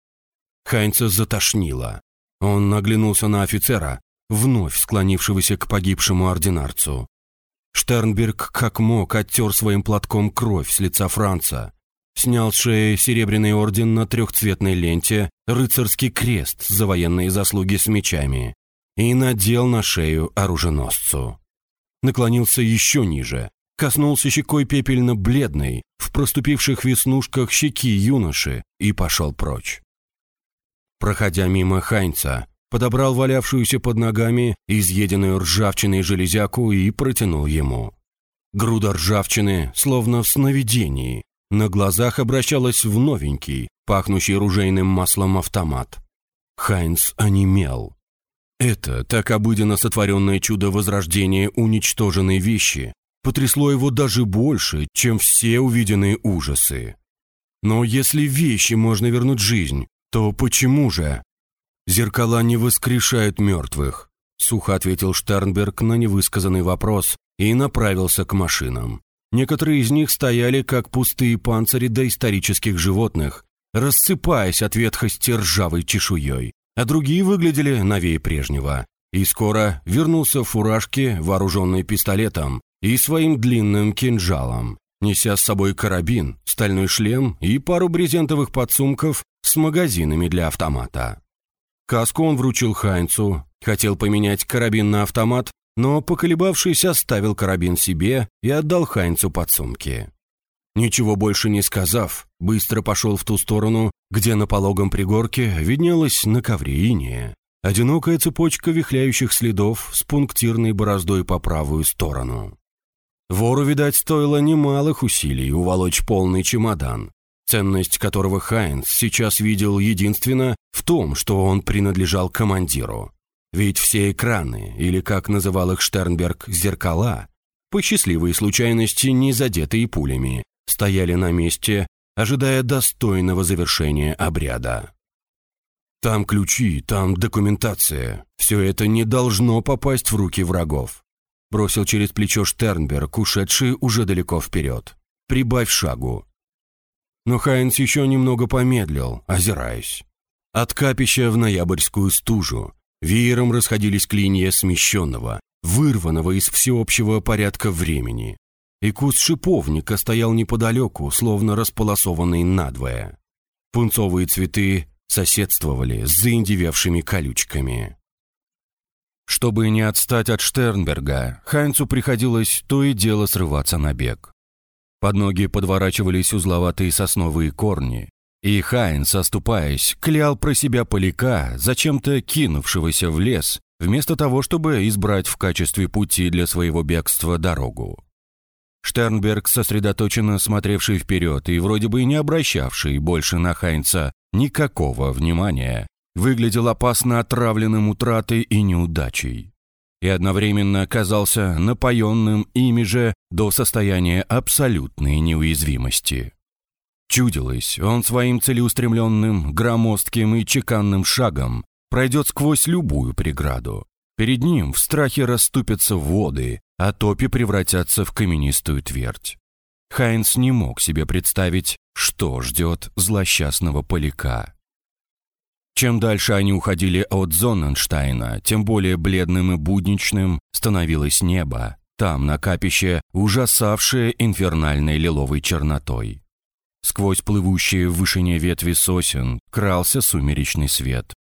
Хайнца затошнило. Он наглянулся на офицера, вновь склонившегося к погибшему ординарцу. Штернберг как мог оттер своим платком кровь с лица Франца, снял с шеи серебряный орден на трехцветной ленте, рыцарский крест за военные заслуги с мечами, и надел на шею оруженосцу. Наклонился еще ниже, коснулся щекой пепельно-бледной, в проступивших веснушках щеки юноши и пошел прочь. Проходя мимо Хайнца, подобрал валявшуюся под ногами изъеденную ржавчиной железяку и протянул ему. Груда ржавчины, словно в сновидении, на глазах обращалась в новенький, пахнущий ружейным маслом автомат. Хайнц онемел. Это так обыденно сотворенное чудо возрождения уничтоженной вещи потрясло его даже больше, чем все увиденные ужасы. Но если вещи можно вернуть жизнь, то почему же? Зеркала не воскрешают мертвых, сухо ответил Штернберг на невысказанный вопрос и направился к машинам. Некоторые из них стояли, как пустые панцири доисторических животных, рассыпаясь от ветхости ржавой чешуей, а другие выглядели новее прежнего. И скоро вернулся в фуражке, вооруженный пистолетом и своим длинным кинжалом, неся с собой карабин, стальной шлем и пару брезентовых подсумков с магазинами для автомата. Каску он вручил Хайнцу, хотел поменять карабин на автомат, но, поколебавшись, оставил карабин себе и отдал Хайнцу подсумки. Ничего больше не сказав, быстро пошел в ту сторону, где на пологом пригорке виднелась на ковре. Одинокая цепочка вихляющих следов с пунктирной бороздой по правую сторону. Вору, видать, стоило немалых усилий уволочь полный чемодан, ценность которого Хайнс сейчас видел единственно в том, что он принадлежал командиру. Ведь все экраны, или, как называл их Штернберг, зеркала, по счастливой случайности не задетые пулями, стояли на месте, ожидая достойного завершения обряда. Там ключи, там документация. Все это не должно попасть в руки врагов. Бросил через плечо Штернберг, ушедший уже далеко вперед. Прибавь шагу. Но Хайнс еще немного помедлил, озираясь. От капища в ноябрьскую стужу веером расходились клинья смещенного, вырванного из всеобщего порядка времени. И куст шиповника стоял неподалеку, словно располосованный надвое. Пунцовые цветы соседствовали с заиндевевшими колючками. Чтобы не отстать от Штернберга, Хайнцу приходилось то и дело срываться на бег. Под ноги подворачивались узловатые сосновые корни, и Хайнц, оступаясь, клял про себя поляка, зачем-то кинувшегося в лес, вместо того, чтобы избрать в качестве пути для своего бегства дорогу. Штернберг, сосредоточенно смотревший вперед и вроде бы не обращавший больше на Хайнца никакого внимания, выглядел опасно отравленным утратой и неудачей. И одновременно казался напоенным ими же до состояния абсолютной неуязвимости. Чудилось, он своим целеустремленным, громоздким и чеканным шагом пройдет сквозь любую преграду. Перед ним в страхе расступятся воды, а топи превратятся в каменистую твердь. Хайнс не мог себе представить, что ждет злосчастного поляка. Чем дальше они уходили от Зонненштайна, тем более бледным и будничным становилось небо, там, на капище, ужасавшее инфернальной лиловой чернотой. Сквозь плывущие в вышине ветви сосен крался сумеречный свет.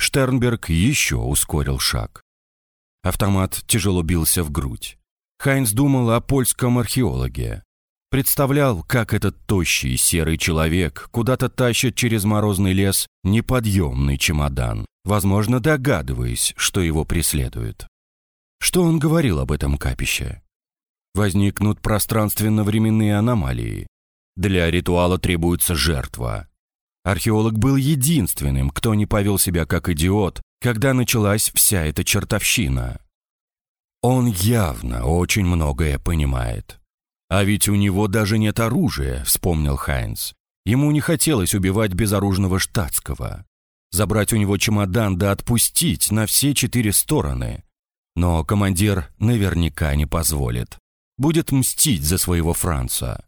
Штернберг еще ускорил шаг. Автомат тяжело бился в грудь. Хайнс думал о польском археологе. Представлял, как этот тощий серый человек куда-то тащит через морозный лес неподъемный чемодан, возможно, догадываясь, что его преследуют. Что он говорил об этом капище? Возникнут пространственно-временные аномалии. Для ритуала требуется жертва. Археолог был единственным, кто не повел себя как идиот, когда началась вся эта чертовщина. Он явно очень многое понимает. А ведь у него даже нет оружия, вспомнил Хайнс. Ему не хотелось убивать безоружного штатского. Забрать у него чемодан да отпустить на все четыре стороны. Но командир наверняка не позволит. Будет мстить за своего Франца.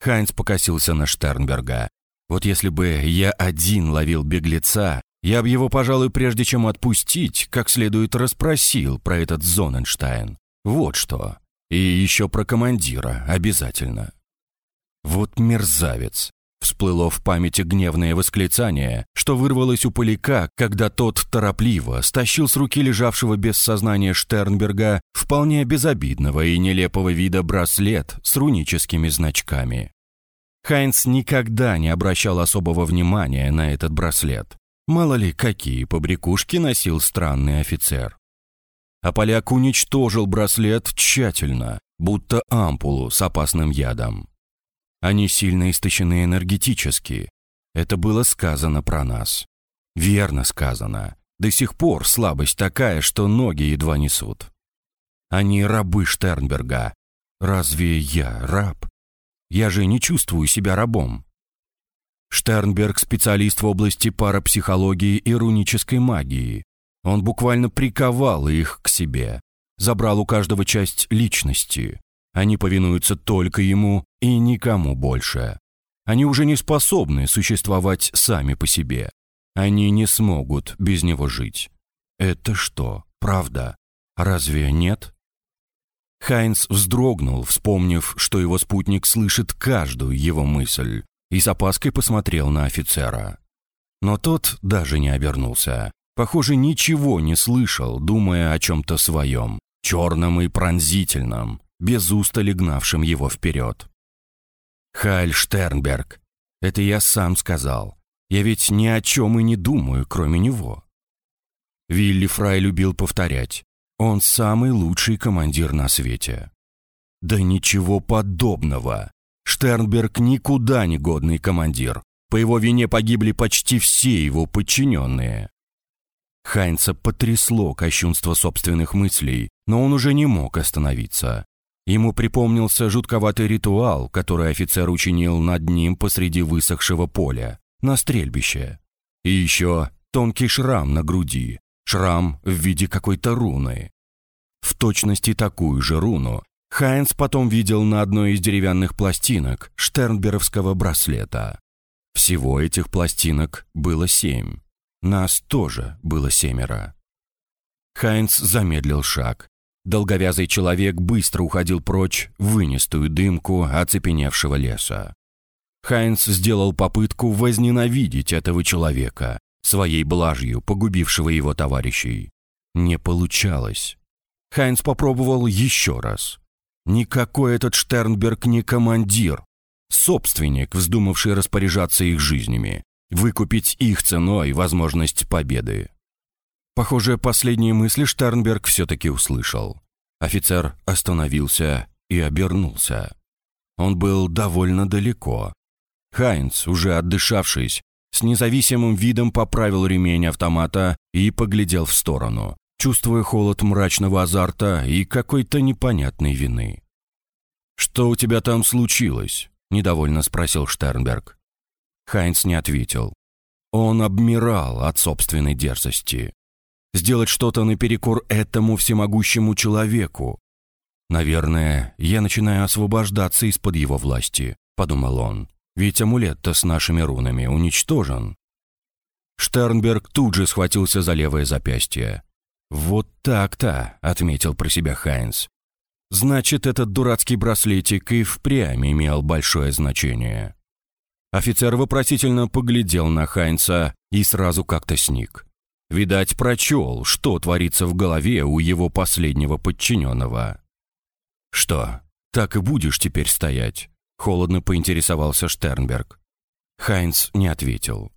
Хайнц покосился на Штернберга. Вот если бы я один ловил беглеца, я бы его, пожалуй, прежде чем отпустить, как следует расспросил про этот Зоненштайн. Вот что. И еще про командира обязательно. Вот мерзавец. Всплыло в памяти гневное восклицание, что вырвалось у поляка, когда тот торопливо стащил с руки лежавшего без сознания Штернберга вполне безобидного и нелепого вида браслет с руническими значками. Хайнц никогда не обращал особого внимания на этот браслет. Мало ли, какие побрякушки носил странный офицер. А поляк уничтожил браслет тщательно, будто ампулу с опасным ядом. Они сильно истощены энергетически. Это было сказано про нас. Верно сказано. До сих пор слабость такая, что ноги едва несут. Они рабы Штернберга. Разве я раб? Я же не чувствую себя рабом. Штернберг – специалист в области парапсихологии и рунической магии. Он буквально приковал их к себе, забрал у каждого часть личности. Они повинуются только ему и никому больше. Они уже не способны существовать сами по себе. Они не смогут без него жить. Это что, правда? Разве нет? Хайнц вздрогнул, вспомнив, что его спутник слышит каждую его мысль, и с опаской посмотрел на офицера. Но тот даже не обернулся. Похоже, ничего не слышал, думая о чем-то своем, черном и пронзительном, без устали гнавшим его вперед. «Хайль Штернберг, это я сам сказал. Я ведь ни о чем и не думаю, кроме него». Вилли Фрай любил повторять. Он самый лучший командир на свете. Да ничего подобного. Штернберг никуда не годный командир. По его вине погибли почти все его подчиненные. Хайнца потрясло кощунство собственных мыслей, но он уже не мог остановиться. Ему припомнился жутковатый ритуал, который офицер учинил над ним посреди высохшего поля, на стрельбище. И еще тонкий шрам на груди, шрам в виде какой-то руны. В точности такую же руну Хайнс потом видел на одной из деревянных пластинок штернберовского браслета. Всего этих пластинок было семь. Нас тоже было семеро. Хайнц замедлил шаг. Долговязый человек быстро уходил прочь в вынестую дымку оцепеневшего леса. Хайнц сделал попытку возненавидеть этого человека, своей блажью погубившего его товарищей. Не получалось. Хайнц попробовал еще раз. Никакой этот Штернберг не командир. Собственник, вздумавший распоряжаться их жизнями, выкупить их ценой возможность победы. Похоже, последние мысли Штернберг все-таки услышал. Офицер остановился и обернулся. Он был довольно далеко. Хайнц, уже отдышавшись, с независимым видом поправил ремень автомата и поглядел в сторону, чувствуя холод мрачного азарта и какой-то непонятной вины. «Что у тебя там случилось?» – недовольно спросил Штернберг. Хайнц не ответил. Он обмирал от собственной дерзости. Сделать что-то наперекор этому всемогущему человеку. «Наверное, я начинаю освобождаться из-под его власти», — подумал он. «Ведь амулет-то с нашими рунами уничтожен». Штернберг тут же схватился за левое запястье. «Вот так-то», — отметил про себя Хайнс. «Значит, этот дурацкий браслетик и впрямь имел большое значение». Офицер вопросительно поглядел на Хайнца и сразу как-то сник. Видать, прочел, что творится в голове у его последнего подчиненного. «Что, так и будешь теперь стоять?» — холодно поинтересовался Штернберг. Хайнц не ответил.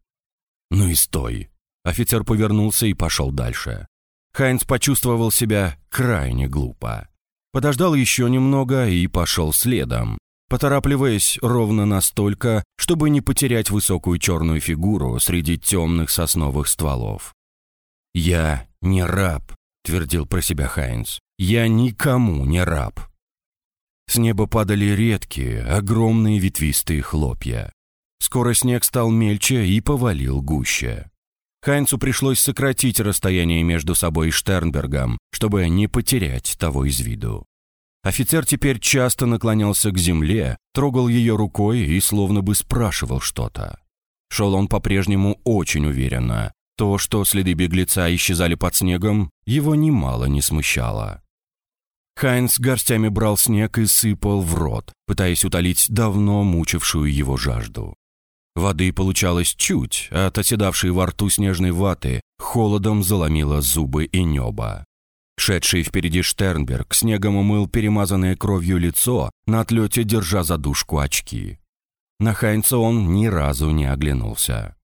«Ну и стой!» Офицер повернулся и пошел дальше. Хайнц почувствовал себя крайне глупо. Подождал еще немного и пошел следом, поторапливаясь ровно настолько, чтобы не потерять высокую черную фигуру среди темных сосновых стволов. «Я не раб», — твердил про себя Хайнц. «Я никому не раб». С неба падали редкие, огромные ветвистые хлопья. Скоро снег стал мельче и повалил гуще. Хайнцу пришлось сократить расстояние между собой и Штернбергом, чтобы не потерять того из виду. Офицер теперь часто наклонялся к земле, трогал ее рукой и словно бы спрашивал что-то. Шел он по-прежнему очень уверенно. То, что следы беглеца исчезали под снегом, его немало не смущало. Хайнц горстями брал снег и сыпал в рот, пытаясь утолить давно мучившую его жажду. Воды получалось чуть, а от оседавшей во рту снежной ваты холодом заломило зубы и небо. Шедший впереди Штернберг снегом умыл перемазанное кровью лицо, на отлете держа задушку очки. На Хайнца он ни разу не оглянулся.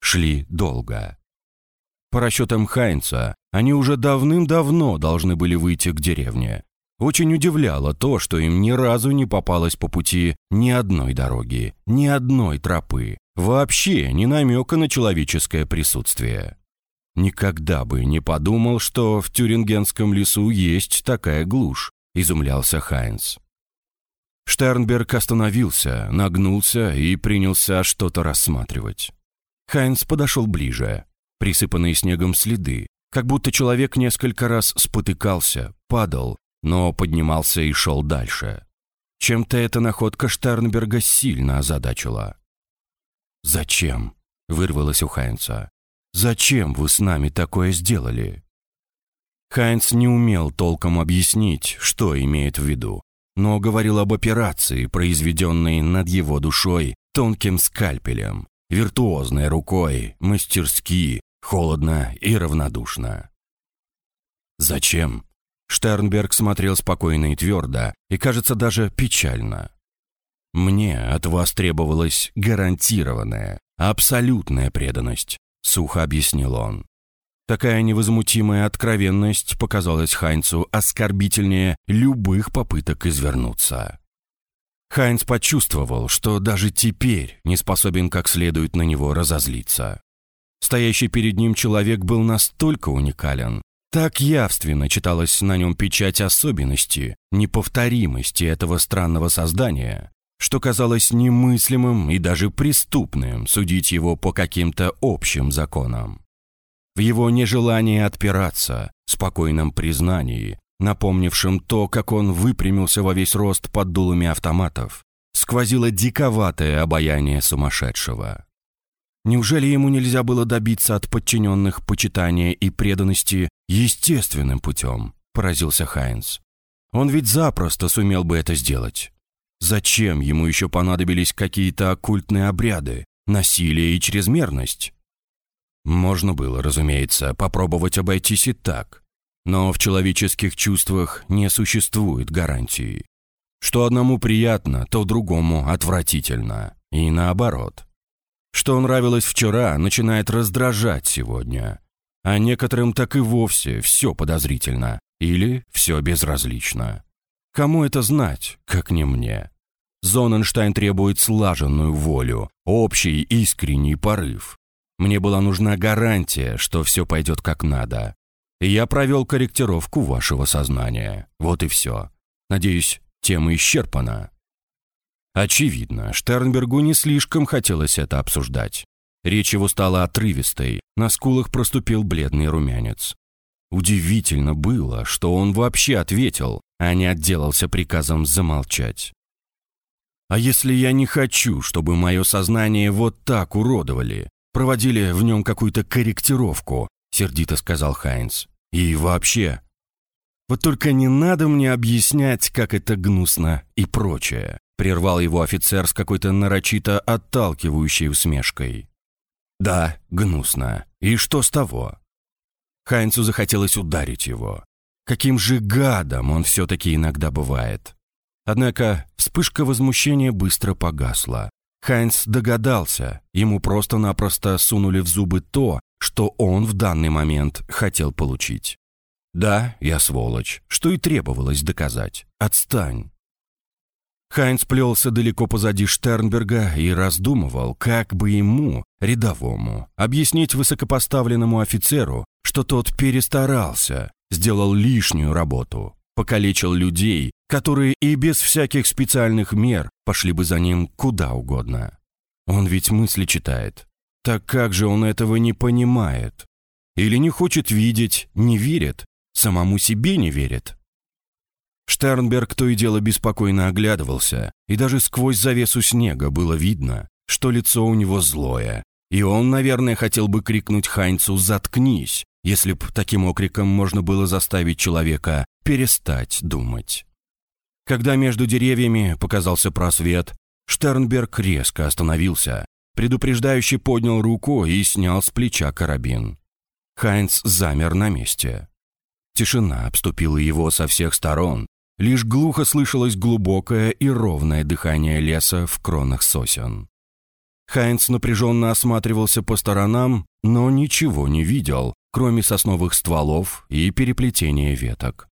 Шли долго. По расчетам Хайнца, они уже давным-давно должны были выйти к деревне. Очень удивляло то, что им ни разу не попалось по пути ни одной дороги, ни одной тропы, вообще ни намека на человеческое присутствие. Никогда бы не подумал, что в Тюрингенском лесу есть такая глушь, изумлялся Хайнц. Штернберг остановился, нагнулся и принялся что-то рассматривать. Хайнц подошел ближе. Присыпанные снегом следы, как будто человек несколько раз спотыкался, падал, но поднимался и шел дальше. Чем-то эта находка Штернберга сильно озадачила. «Зачем?» — вырвалось у Хайнца. «Зачем вы с нами такое сделали?» Хайнц не умел толком объяснить, что имеет в виду, но говорил об операции, произведенной над его душой тонким скальпелем, виртуозной рукой, мастерски, холодно и равнодушно. «Зачем?» Штернберг смотрел спокойно и твердо, и, кажется, даже печально. «Мне от вас требовалась гарантированная, абсолютная преданность», — сухо объяснил он. Такая невозмутимая откровенность показалась Хайнцу оскорбительнее любых попыток извернуться. Хайнц почувствовал, что даже теперь не способен как следует на него разозлиться. Стоящий перед ним человек был настолько уникален, так явственно читалась на нем печать особенности, неповторимости этого странного создания, что казалось немыслимым и даже преступным судить его по каким-то общим законам. В его нежелании отпираться, спокойном признании, напомнившем то, как он выпрямился во весь рост под дулами автоматов, сквозило диковатое обаяние сумасшедшего. Неужели ему нельзя было добиться от подчиненных почитания и преданности естественным путем? Поразился Хайнс. Он ведь запросто сумел бы это сделать. Зачем ему еще понадобились какие-то оккультные обряды, насилие и чрезмерность? Можно было, разумеется, попробовать обойтись и так. Но в человеческих чувствах не существует гарантии. Что одному приятно, то другому отвратительно. И наоборот. Что нравилось вчера, начинает раздражать сегодня. А некоторым так и вовсе все подозрительно или все безразлично. Кому это знать, как не мне? Зоненштайн требует слаженную волю, общий искренний порыв. Мне была нужна гарантия, что все пойдет как надо. Я провел корректировку вашего сознания. Вот и все. Надеюсь, тема исчерпана. Очевидно, Штернбергу не слишком хотелось это обсуждать. Речь его стала отрывистой, на скулах проступил бледный румянец. Удивительно было, что он вообще ответил, а не отделался приказом замолчать. «А если я не хочу, чтобы мое сознание вот так уродовали, проводили в нем какую-то корректировку», — сердито сказал Хайнц. «И вообще...» «Вот только не надо мне объяснять, как это гнусно и прочее. Прервал его офицер с какой-то нарочито отталкивающей усмешкой. «Да, гнусно. И что с того?» Хайнцу захотелось ударить его. Каким же гадом он все-таки иногда бывает. Однако вспышка возмущения быстро погасла. Хайнц догадался, ему просто-напросто сунули в зубы то, что он в данный момент хотел получить. «Да, я сволочь, что и требовалось доказать. Отстань». Хайнц плелся далеко позади Штернберга и раздумывал, как бы ему, рядовому, объяснить высокопоставленному офицеру, что тот перестарался, сделал лишнюю работу, покалечил людей, которые и без всяких специальных мер пошли бы за ним куда угодно. Он ведь мысли читает. Так как же он этого не понимает? Или не хочет видеть, не верит, самому себе не верит? Штернберг то и дело беспокойно оглядывался, и даже сквозь завесу снега было видно, что лицо у него злое. И он, наверное, хотел бы крикнуть Хайнцу «Заткнись!», если б таким окриком можно было заставить человека перестать думать. Когда между деревьями показался просвет, Штернберг резко остановился, предупреждающе поднял руку и снял с плеча карабин. Хайнц замер на месте. Тишина обступила его со всех сторон, лишь глухо слышалось глубокое и ровное дыхание леса в кронах сосен. Хайнц напряженно осматривался по сторонам, но ничего не видел, кроме сосновых стволов и переплетения веток.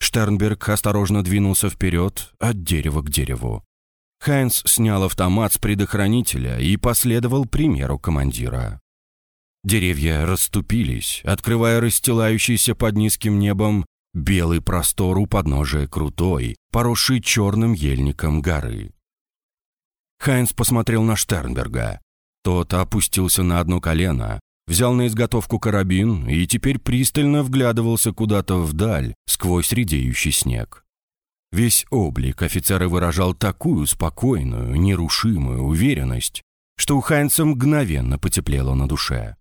Штернберг осторожно двинулся вперед от дерева к дереву. Хайнц снял автомат с предохранителя и последовал примеру командира. Деревья расступились, открывая расстилающийся под низким небом белый простор у подножия крутой, поросший черным ельником горы. Хайнц посмотрел на Штернберга. Тот опустился на одно колено, взял на изготовку карабин и теперь пристально вглядывался куда-то вдаль, сквозь редеющий снег. Весь облик офицера выражал такую спокойную, нерушимую уверенность, что у Хайнца мгновенно потеплело на душе.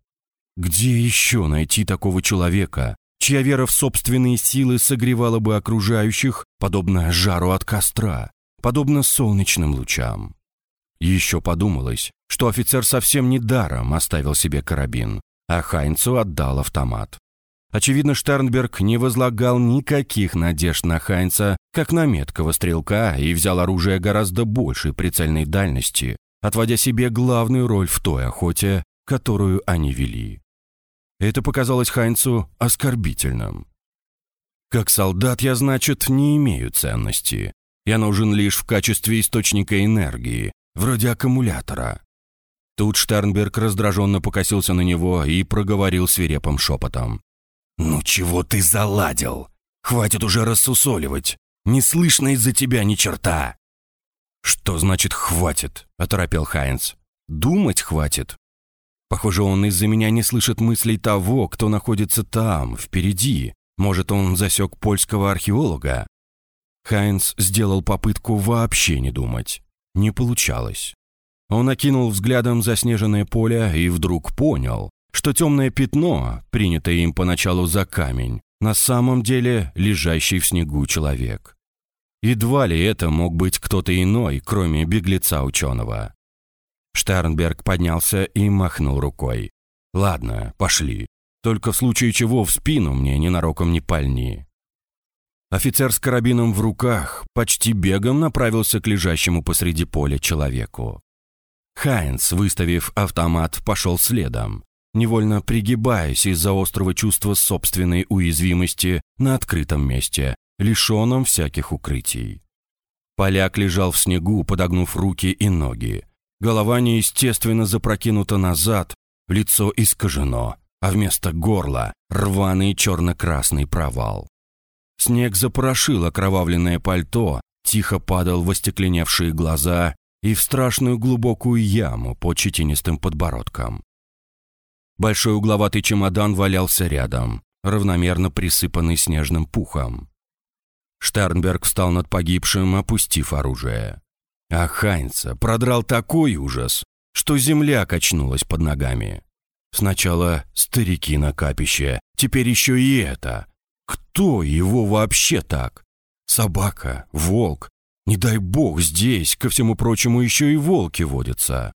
Где еще найти такого человека, чья вера в собственные силы согревала бы окружающих, подобно жару от костра, подобно солнечным лучам? Еще подумалось, что офицер совсем не даром оставил себе карабин, а Хайнцу отдал автомат. Очевидно, Штернберг не возлагал никаких надежд на Хайнца, как на меткого стрелка, и взял оружие гораздо большей прицельной дальности, отводя себе главную роль в той охоте, которую они вели. Это показалось Хайнцу оскорбительным. «Как солдат я, значит, не имею ценности. Я нужен лишь в качестве источника энергии, вроде аккумулятора». Тут Штернберг раздраженно покосился на него и проговорил свирепым шепотом. «Ну чего ты заладил? Хватит уже рассусоливать. Не слышно из-за тебя ни черта!» «Что значит «хватит»?» – оторопел Хайнц. «Думать хватит. Похоже, он из-за меня не слышит мыслей того, кто находится там, впереди. Может, он засек польского археолога? Хайнц сделал попытку вообще не думать. Не получалось. Он окинул взглядом заснеженное поле и вдруг понял, что темное пятно, принятое им поначалу за камень, на самом деле лежащий в снегу человек. Едва ли это мог быть кто-то иной, кроме беглеца ученого. Штернберг поднялся и махнул рукой. «Ладно, пошли. Только в случае чего в спину мне ненароком не пальни». Офицер с карабином в руках почти бегом направился к лежащему посреди поля человеку. Хайнц, выставив автомат, пошел следом, невольно пригибаясь из-за острого чувства собственной уязвимости на открытом месте, лишенном всяких укрытий. Поляк лежал в снегу, подогнув руки и ноги. Голова неестественно запрокинута назад, лицо искажено, а вместо горла рваный черно-красный провал. Снег запорошил окровавленное пальто, тихо падал в остекленевшие глаза и в страшную глубокую яму под щетинистым подбородком. Большой угловатый чемодан валялся рядом, равномерно присыпанный снежным пухом. Штернберг встал над погибшим, опустив оружие. А Хайнца продрал такой ужас, что земля качнулась под ногами. Сначала старики на капище, теперь еще и это. Кто его вообще так? Собака, волк. Не дай бог здесь, ко всему прочему, еще и волки водятся.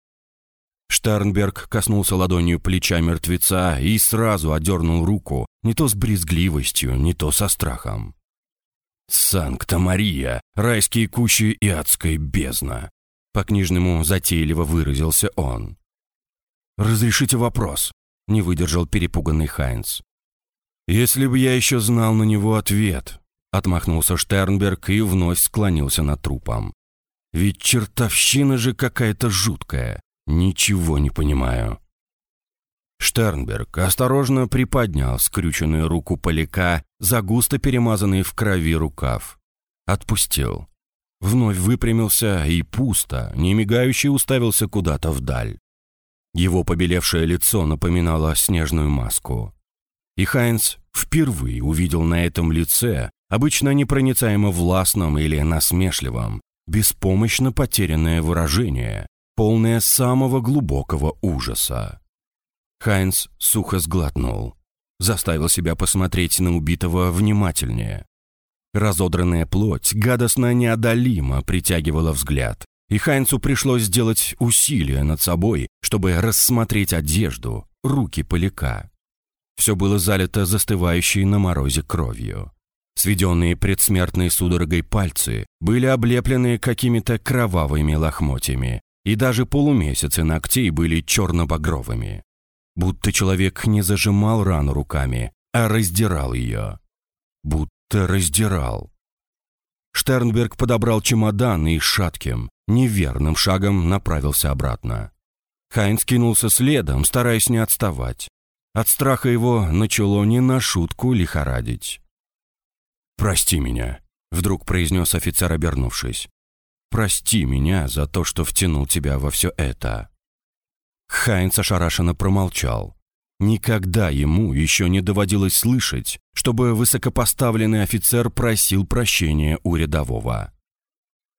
Штернберг коснулся ладонью плеча мертвеца и сразу одернул руку, не то с брезгливостью, не то со страхом. «Санкта-Мария, райские кущи и адская бездна», по-книжному затейливо выразился он. «Разрешите вопрос», — не выдержал перепуганный Хайнц. «Если бы я еще знал на него ответ», — отмахнулся Штернберг и вновь склонился над трупом. «Ведь чертовщина же какая-то жуткая. Ничего не понимаю». Штернберг осторожно приподнял скрюченную руку поляка за густо перемазанный в крови рукав. Отпустил. Вновь выпрямился и пусто, не мигающе уставился куда-то вдаль. Его побелевшее лицо напоминало снежную маску. И Хайнц впервые увидел на этом лице, обычно непроницаемо властном или насмешливом, беспомощно потерянное выражение, полное самого глубокого ужаса. Хайнц сухо сглотнул. Заставил себя посмотреть на убитого внимательнее. Разодранная плоть гадостно неодолимо притягивала взгляд, и Хайнцу пришлось сделать усилие над собой, чтобы рассмотреть одежду, руки поляка. Все было залито застывающей на морозе кровью. Сведенные предсмертной судорогой пальцы были облеплены какими-то кровавыми лохмотьями, и даже полумесяцы ногтей были черно-багровыми. Будто человек не зажимал рану руками, а раздирал ее. Будто раздирал. Штернберг подобрал чемодан и шатким, неверным шагом направился обратно. Хайнц кинулся следом, стараясь не отставать. От страха его начало не на шутку лихорадить. «Прости меня», — вдруг произнес офицер, обернувшись. «Прости меня за то, что втянул тебя во все это». Хайнц ошарашенно промолчал. Никогда ему еще не доводилось слышать, чтобы высокопоставленный офицер просил прощения у рядового.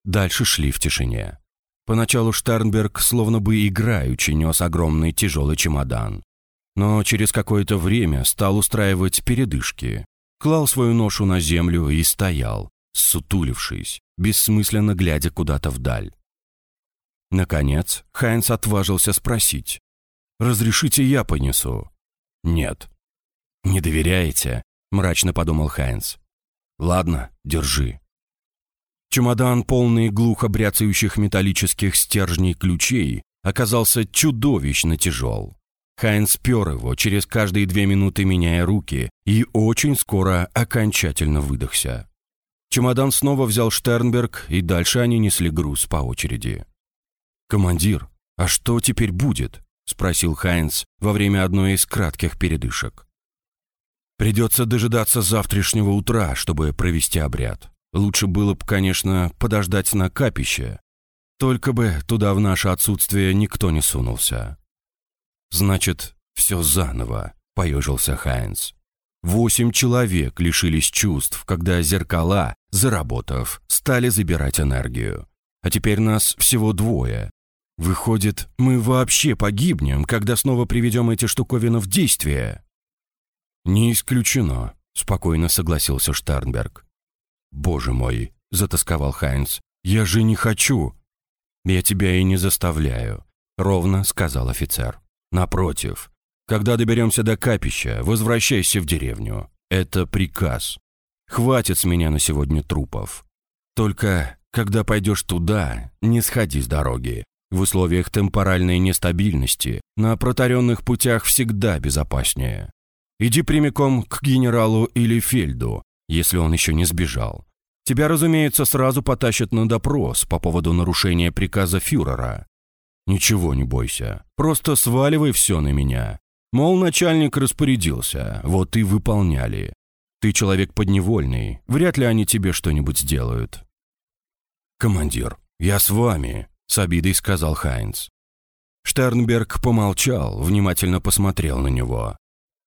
Дальше шли в тишине. Поначалу Штернберг словно бы играючи нес огромный тяжелый чемодан. Но через какое-то время стал устраивать передышки, клал свою ношу на землю и стоял, сутулившись, бессмысленно глядя куда-то вдаль. Наконец, Хайнц отважился спросить. «Разрешите, я понесу?» «Нет». «Не доверяете?» – мрачно подумал Хайнц. «Ладно, держи». Чемодан, полный глухо бряцающих металлических стержней ключей, оказался чудовищно тяжел. Хайнс пер его, через каждые две минуты меняя руки, и очень скоро окончательно выдохся. Чемодан снова взял Штернберг, и дальше они несли груз по очереди. «Командир, а что теперь будет?» — спросил Хайнс во время одной из кратких передышек. «Придется дожидаться завтрашнего утра, чтобы провести обряд. Лучше было бы, конечно, подождать на капище. Только бы туда в наше отсутствие никто не сунулся. «Значит, все заново», — поежился Хайнс. Восемь человек лишились чувств, когда зеркала, заработав, стали забирать энергию. А теперь нас всего двое. Выходит, мы вообще погибнем, когда снова приведем эти штуковины в действие? Не исключено, спокойно согласился Штернберг. Боже мой, затасковал Хайнс, я же не хочу. Я тебя и не заставляю, ровно сказал офицер. Напротив, когда доберемся до капища, возвращайся в деревню. Это приказ. Хватит с меня на сегодня трупов. Только, когда пойдешь туда, не сходи с дороги. В условиях темпоральной нестабильности на протаренных путях всегда безопаснее. Иди прямиком к генералу или фельду, если он еще не сбежал. Тебя, разумеется, сразу потащат на допрос по поводу нарушения приказа фюрера. «Ничего не бойся, просто сваливай все на меня. Мол, начальник распорядился, вот и выполняли. Ты человек подневольный, вряд ли они тебе что-нибудь сделают». «Командир, я с вами», — с обидой сказал Хайнц. Штернберг помолчал, внимательно посмотрел на него.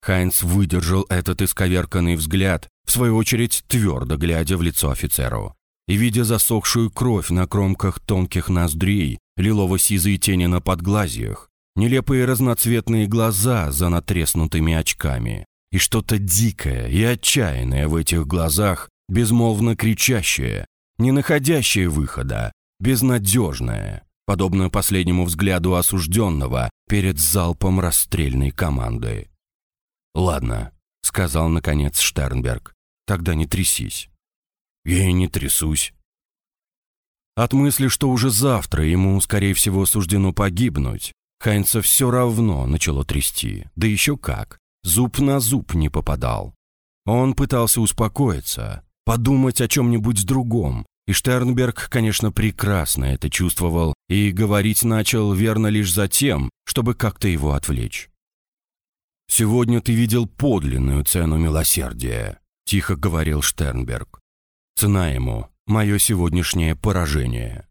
Хайнц выдержал этот исковерканный взгляд, в свою очередь твердо глядя в лицо офицеру. И видя засохшую кровь на кромках тонких ноздрей, лилово-сизые тени на подглазьях, нелепые разноцветные глаза за натреснутыми очками и что-то дикое и отчаянное в этих глазах, безмолвно кричащее, не находящее выхода, безнадежное, подобно последнему взгляду осужденного перед залпом расстрельной команды. «Ладно», — сказал наконец Штернберг, — «тогда не трясись». «Я и не трясусь», от мысли, что уже завтра ему, скорее всего, суждено погибнуть, Хайнца все равно начало трясти. Да еще как. Зуб на зуб не попадал. Он пытался успокоиться, подумать о чем-нибудь другом, и Штернберг, конечно, прекрасно это чувствовал и говорить начал верно лишь за тем, чтобы как-то его отвлечь. «Сегодня ты видел подлинную цену милосердия», — тихо говорил Штернберг. «Цена ему мое сегодняшнее поражение.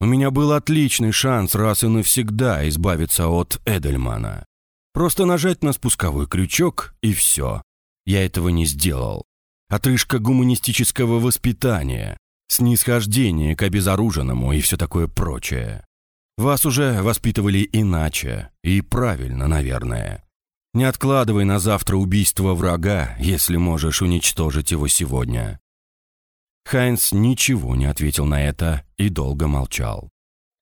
У меня был отличный шанс раз и навсегда избавиться от Эдельмана. Просто нажать на спусковой крючок и все. Я этого не сделал. Отрыжка гуманистического воспитания, снисхождение к обезоруженному и все такое прочее. Вас уже воспитывали иначе, и правильно, наверное. Не откладывай на завтра убийство врага, если можешь уничтожить его сегодня. Хайнс ничего не ответил на это и долго молчал.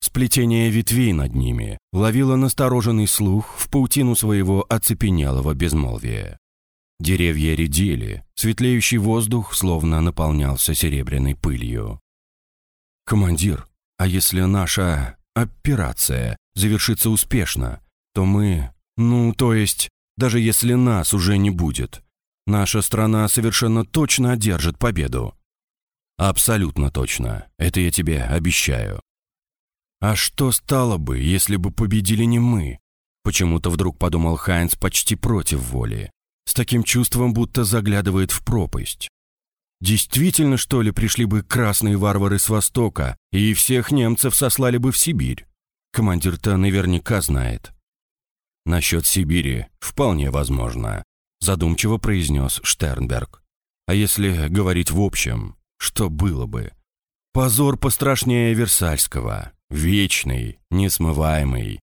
Сплетение ветвей над ними ловило настороженный слух в паутину своего оцепенелого безмолвия. Деревья редели, светлеющий воздух словно наполнялся серебряной пылью. «Командир, а если наша операция завершится успешно, то мы... Ну, то есть, даже если нас уже не будет, наша страна совершенно точно одержит победу». «Абсолютно точно. Это я тебе обещаю». «А что стало бы, если бы победили не мы?» Почему-то вдруг подумал Хайнц почти против воли с таким чувством, будто заглядывает в пропасть. Действительно, что ли, пришли бы красные варвары с Востока и всех немцев сослали бы в Сибирь? Командир-то наверняка знает. Насчет Сибири вполне возможно, задумчиво произнес Штернберг. А если говорить в общем, что было бы? Позор пострашнее Версальского, вечный, несмываемый.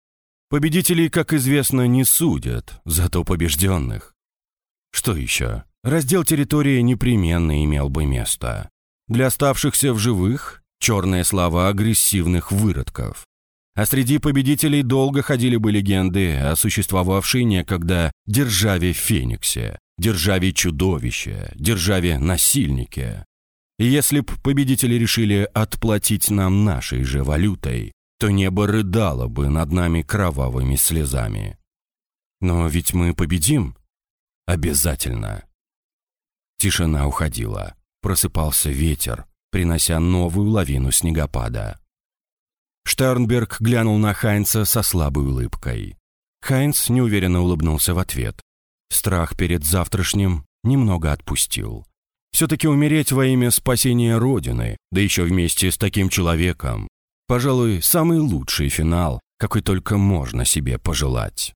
Победителей, как известно, не судят, зато побежденных. Что еще? Раздел территории непременно имел бы место. Для оставшихся в живых – черная слава агрессивных выродков. А среди победителей долго ходили бы легенды о существовавшей некогда державе Фениксе, державе Чудовище, державе Насильнике. Если б победители решили отплатить нам нашей же валютой, то небо рыдало бы над нами кровавыми слезами. Но ведь мы победим, Обязательно. Тишина уходила. Просыпался ветер, принося новую лавину снегопада. Штернберг глянул на Хайнца со слабой улыбкой. Хайнц неуверенно улыбнулся в ответ. Страх перед завтрашним немного отпустил. Все-таки умереть во имя спасения Родины, да еще вместе с таким человеком, пожалуй, самый лучший финал, какой только можно себе пожелать.